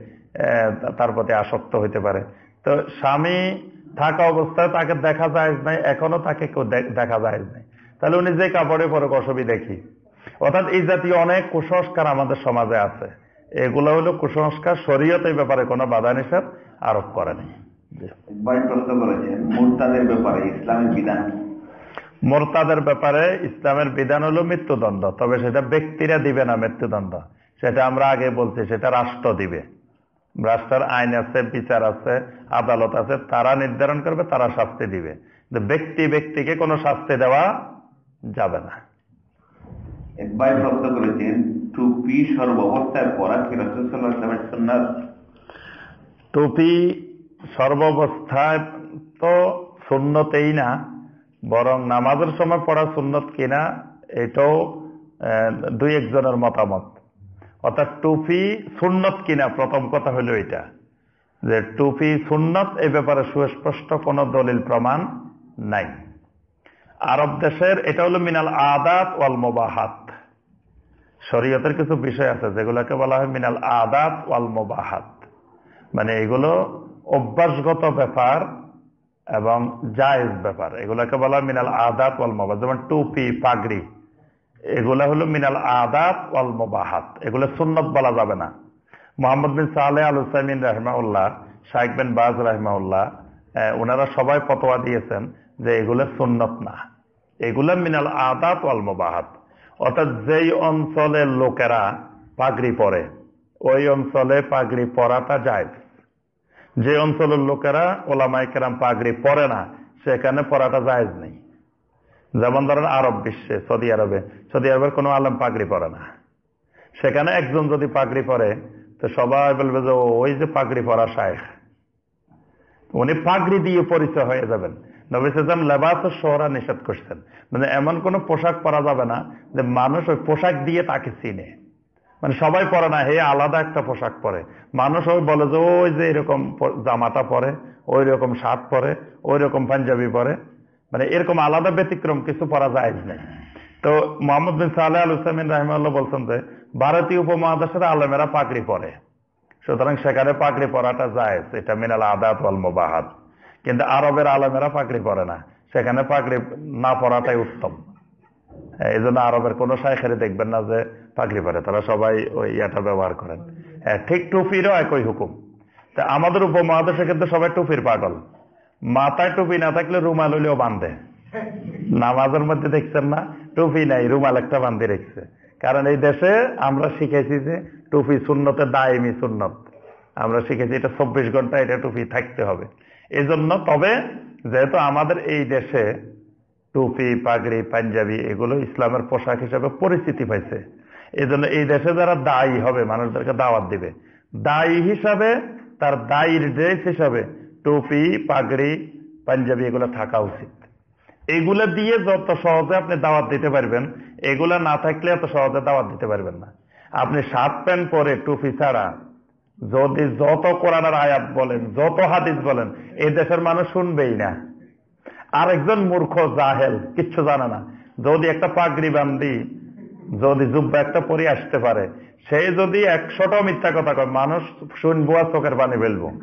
Speaker 2: তার প্রতি আসক্ত হইতে পারে। তো স্বামী থাকা অবস্থায় তাকে দেখা যায় নাই এখনও তাকে কেউ দেখা যায় নাই। তাহলে উনি যে কাপড়ে পরে অসুবিধা দেখি অর্থাৎ এই জাতীয় অনেক কুসংস্কার আমাদের সমাজে আছে। এগুলো হলো কুসংস্কার, শরীয়ত এই ব্যাপারে কোনো বাধা নিষেধ আরোপ করেনি।
Speaker 1: ব্যাপারে ইসলামের বিধান?
Speaker 2: মোরতাদের ব্যাপারে ইসলামের বিধান হলো মৃত্যুদণ্ড তবে সেটা ব্যক্তিরা দিবে না মৃত্যুদণ্ড। সেটা আমরা আগে বলছি সেটা রাষ্ট্র দিবে। রাষ্ট্রের আইন আছে বিচার আছে আদালত আছে তারা নির্ধারণ করবে তারা শাস্তি দিবে। কিন্তু ব্যক্তি ব্যক্তিকে কোনো শাস্তি দেওয়া যাবে না।
Speaker 1: এক ভাই প্রশ্ন করেছেন টুপি সর্বাবস্থায় পরা কি রসুল্লাহ সুন্নাত?
Speaker 2: টুপি সর্বাবস্থায় তো শূন্যতেই না বরং নামাজের সময় পড়া সুন্নত কিনা, এটাও দুই একজনের মতামত। অর্থাৎ টুপি সুন্নত কিনা, প্রথম কথা হলো এটা। যে টুপি সুন্নত এই ব্যাপারে সুস্পষ্ট কোনো দলিল প্রমাণ নাই। আরব দেশের, এটা হলো মিনাল আদাত ওয়াল মোবাহাত। শরীয়তের কিছু বিষয় আছে যেগুলোকে বলা হয় মিনাল আদাত ওয়াল মোবাহাত। মানে এগুলো অভ্যাসগত ব্যাপার এবং জায়েজ ব্যাপার। এগুলোকে বলা মিনাল আদাত ওয়াল মোবাহাত। যেমন টুপি, পাগড়ি, এগুলা হলো মিনাল আদাত ওয়াল মোবাহাত। এগুলো সুন্নত বলা যাবে না। মোহাম্মদ বিন সালে আল হুসাইমিন রহমাউল্লাহ শাইক বিন বাজ রহমাউল্লাহ ওনারা সবাই ফতোয়া দিয়েছেন যে এগুলো সুন্নত না। এগুলো মিনাল আদাত ওয়াল মোবাহাত। অর্থাৎ যেই অঞ্চলের লোকেরা পাগড়ি পরে, ওই অঞ্চলে পাগড়ি পরাটা যায় যে অঞ্চলের লোকেরা ওলামাই কেরাম পাগড়ি পরে না, সেখানে পরাটা জায়েজ নেই। যেমন ধরেন আরব বিশ্বে, সৌদি আরবে, সৌদি আরবের কোনো আলম পাগড়ি পরে না। সেখানে একজন যদি পাগড়ি পরে, তো সবাই বলবে যে, ওই যে পাগড়ি পরা শায়েখ। উনি পাগড়ি দিয়ে পরিচয় হয়ে যাবেন। নবী সাল্লাম লেবাস শহরা নিষেধ করছেন। মানে এমন কোন পোশাক পরা যাবে না যে মানুষ ওই পোশাক দিয়ে তাকে চিনে। মানে সবাই পরে না, হে, আলাদা একটা পোশাক পরে। মানুষ ওই বলে যে, ওই যে এরকম জামাটা পরে, ওই রকম শার্ট পরে, ওই রকম পাঞ্জাবি পরে। মানে এরকম আলাদা ব্যতিক্রম, কিছু পরা যায় নেই তো মোহাম্মদ বিন সালে আল হুসাইমিন রাহিমাল্লাহ বলছেন যে, ভারতীয় উপমহাদেশের আলেমেরা পাগড়ি পরে। সুতরাং সেখানে পাগড়ি পরাটা যায় এটা মিনাল আদাত ওয়াল মোবাহাত কিন্তু আরবের আলমেরা পাগড়ি পরে না, সেখানে পাগড়ি না পরাটাই উত্তম। এই জন্য আরবের কোনো শাইখারে দেখবেন না যে পাগড়ি পরে তারা সবাই ওই ইয়াটা ব্যবহার করেন। হ্যাঁ ঠিক টুপিরও একই হুকুম। তা আমাদের উপমহাদেশে কিন্তু সবাই টুপির পাগল। মাথায় টুপি না থাকলে রুমাল হইলেও বাঁধে। নামাজের মধ্যে দেখছেন না? টুপি নাই, রুমাল একটা বান্ধে রেখছে। কারণ এই দেশে আমরা শিখেছি যে টুপি শূন্যতে দায়মি সুন্নত। আমরা শিখেছি এটা চব্বিশ ঘণ্টা এটা টুপি থাকতে হবে। এই জন্য তবে যেহেতু আমাদের এই দেশে টুপি, পাগড়ি, পাঞ্জাবি এগুলো ইসলামের পোশাক হিসেবে পরিচিতি পাইছে এই জন্য এই দেশে যারা দায়ী হবে, মানুষদেরকে দাওয়াত দিবে। দায়ী হিসাবে, তার দায়ীর ড্রেস হিসাবে টুপি, পাগড়ি, পাঞ্জাবি এগুলো থাকা উচিত। এগুলা দিয়ে যত সহজে আপনি দাওয়াত দিতে পারবেন, এগুলা না থাকলে এত সহজে দাওয়াত দিতে পারবেন না। আপনি শার্ট প্যান্ট পরে টুপি ছাড়া যদি যত কোরআনের আয়াত বলেন, যত হাদিস বলেন, এই দেশের মানুষ শুনবেই না। আরেকজন মূর্খ জাহেল, কিচ্ছু জানে না। যদি একটা পাগড়ি বান্ধি যদি জুব্বা একটা পরে আসতে পারে, সে যদি একশোটা মিথ্যা কথা কয়, মানুষ শুনব আর চোখের পানি ফেলব।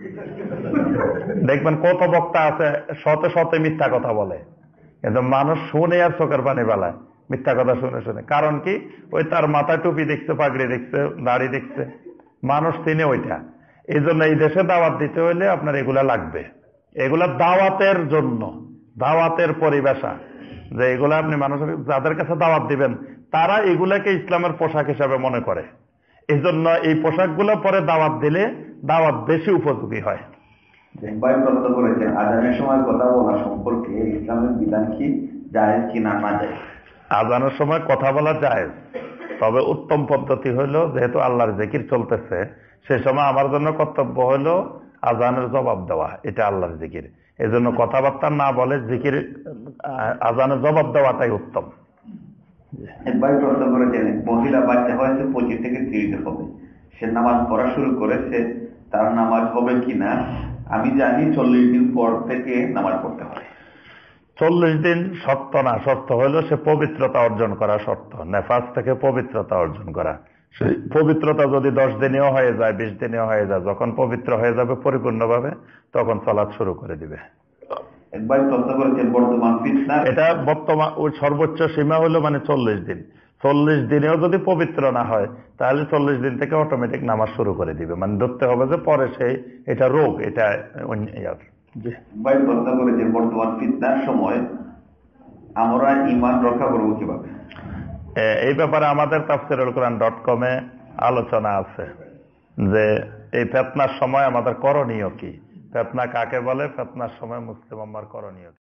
Speaker 2: দেখবেন কত বক্তা আছে, শতে শতে মিথ্যা কথা বলে। কিন্তু মানুষ শুনে আর চোখের পানি বেলায় মিথ্যা কথা শুনে শুনে। কারণ কি? ওই তার মাথায় টুপি দেখছে, পাগড়ি দেখছে, দাড়ি দেখছে। মানুষ তিনি ওইটা। এই জন্য এই দেশে দাওয়াত দিতে হইলে আপনার এগুলা লাগবে। এগুলা দাওয়াতের জন্য, দাওয়াতের পরিবেশা। যে এগুলা আপনি মানুষের যাদের কাছে দাওয়াত দিবেন তারা এগুলাকে ইসলামের পোশাক হিসাবে মনে করে। এই জন্য এই পোশাকগুলো পরে দাওয়াত দিলে দাওয়াত বেশি উপযোগী হয়।
Speaker 1: ভাই প্রশ্ন করেছেন আজানের সময় কথা বলা সম্পর্কে ইসলামের বিধান কি যায় কি না না যায়
Speaker 2: আজানের সময় কথা বলা যায় তবে উত্তম পদ্ধতি হইল যেহেতু আল্লাহর জিকির চলতেছে সে সময় আমার জন্য কর্তব্য হইল আজানের জবাব দেওয়া এটা আল্লাহর জিকির। এই জন্য কথাবার্তা না বলে জিকির আজানের জবাব দেওয়াটাই উত্তম।
Speaker 1: এক ভাই প্রশ্ন করেছেন মহিলা বাচ্চা হয়েছে পঁচিশ থেকে তিরিশ হবে। সে নামাজ পড়া শুরু করেছে, তার নামাজ হবে কিনা? আমি জানি চল্লিশ দিন পর থেকে নামাজ পড়তে হয়
Speaker 2: চল্লিশ দিন শর্ত না, শর্ত হইল সে পবিত্রতা অর্জন করা শর্ত। নেফাজ থেকে পবিত্রতা অর্জন করা। সেই পবিত্রতা যদি দশ দিনেও হয়ে যায়, বিশ দিনেও হয়ে যায়, যখন পবিত্র হয়ে যাবে পরিপূর্ণভাবে, তখন চলাৎ শুরু করে দিবে।
Speaker 1: এক ভাই প্রশ্ন করেছেন বর্তমান ফিতনা
Speaker 2: এটা বর্তমান ওই সর্বোচ্চ সীমা হলো মানে চল্লিশ দিন। চল্লিশ দিনেও যদি পবিত্র না হয় তাহলে চল্লিশ দিন থেকে অটোমেটিক নামাজ শুরু করে দিবে। মানে ধরতে হবে যে পরে সেই এটা রোগ এটা অন্য ইয়ার। জি।
Speaker 1: ভাই প্রশ্ন করেছেন বর্তমান ফিতনার সময়। আমরা ইমান রক্ষা করব কীভাবে?
Speaker 2: এই ব্যাপারে আমাদের তাফসিরুল কোরআন ডট কমে আলোচনা আছে যে এই ফেতনার সময় আমাদের করণীয় কি? ফেতনা কাকে বলে ফেতনার সময় মুসলিম আমার করণীয়?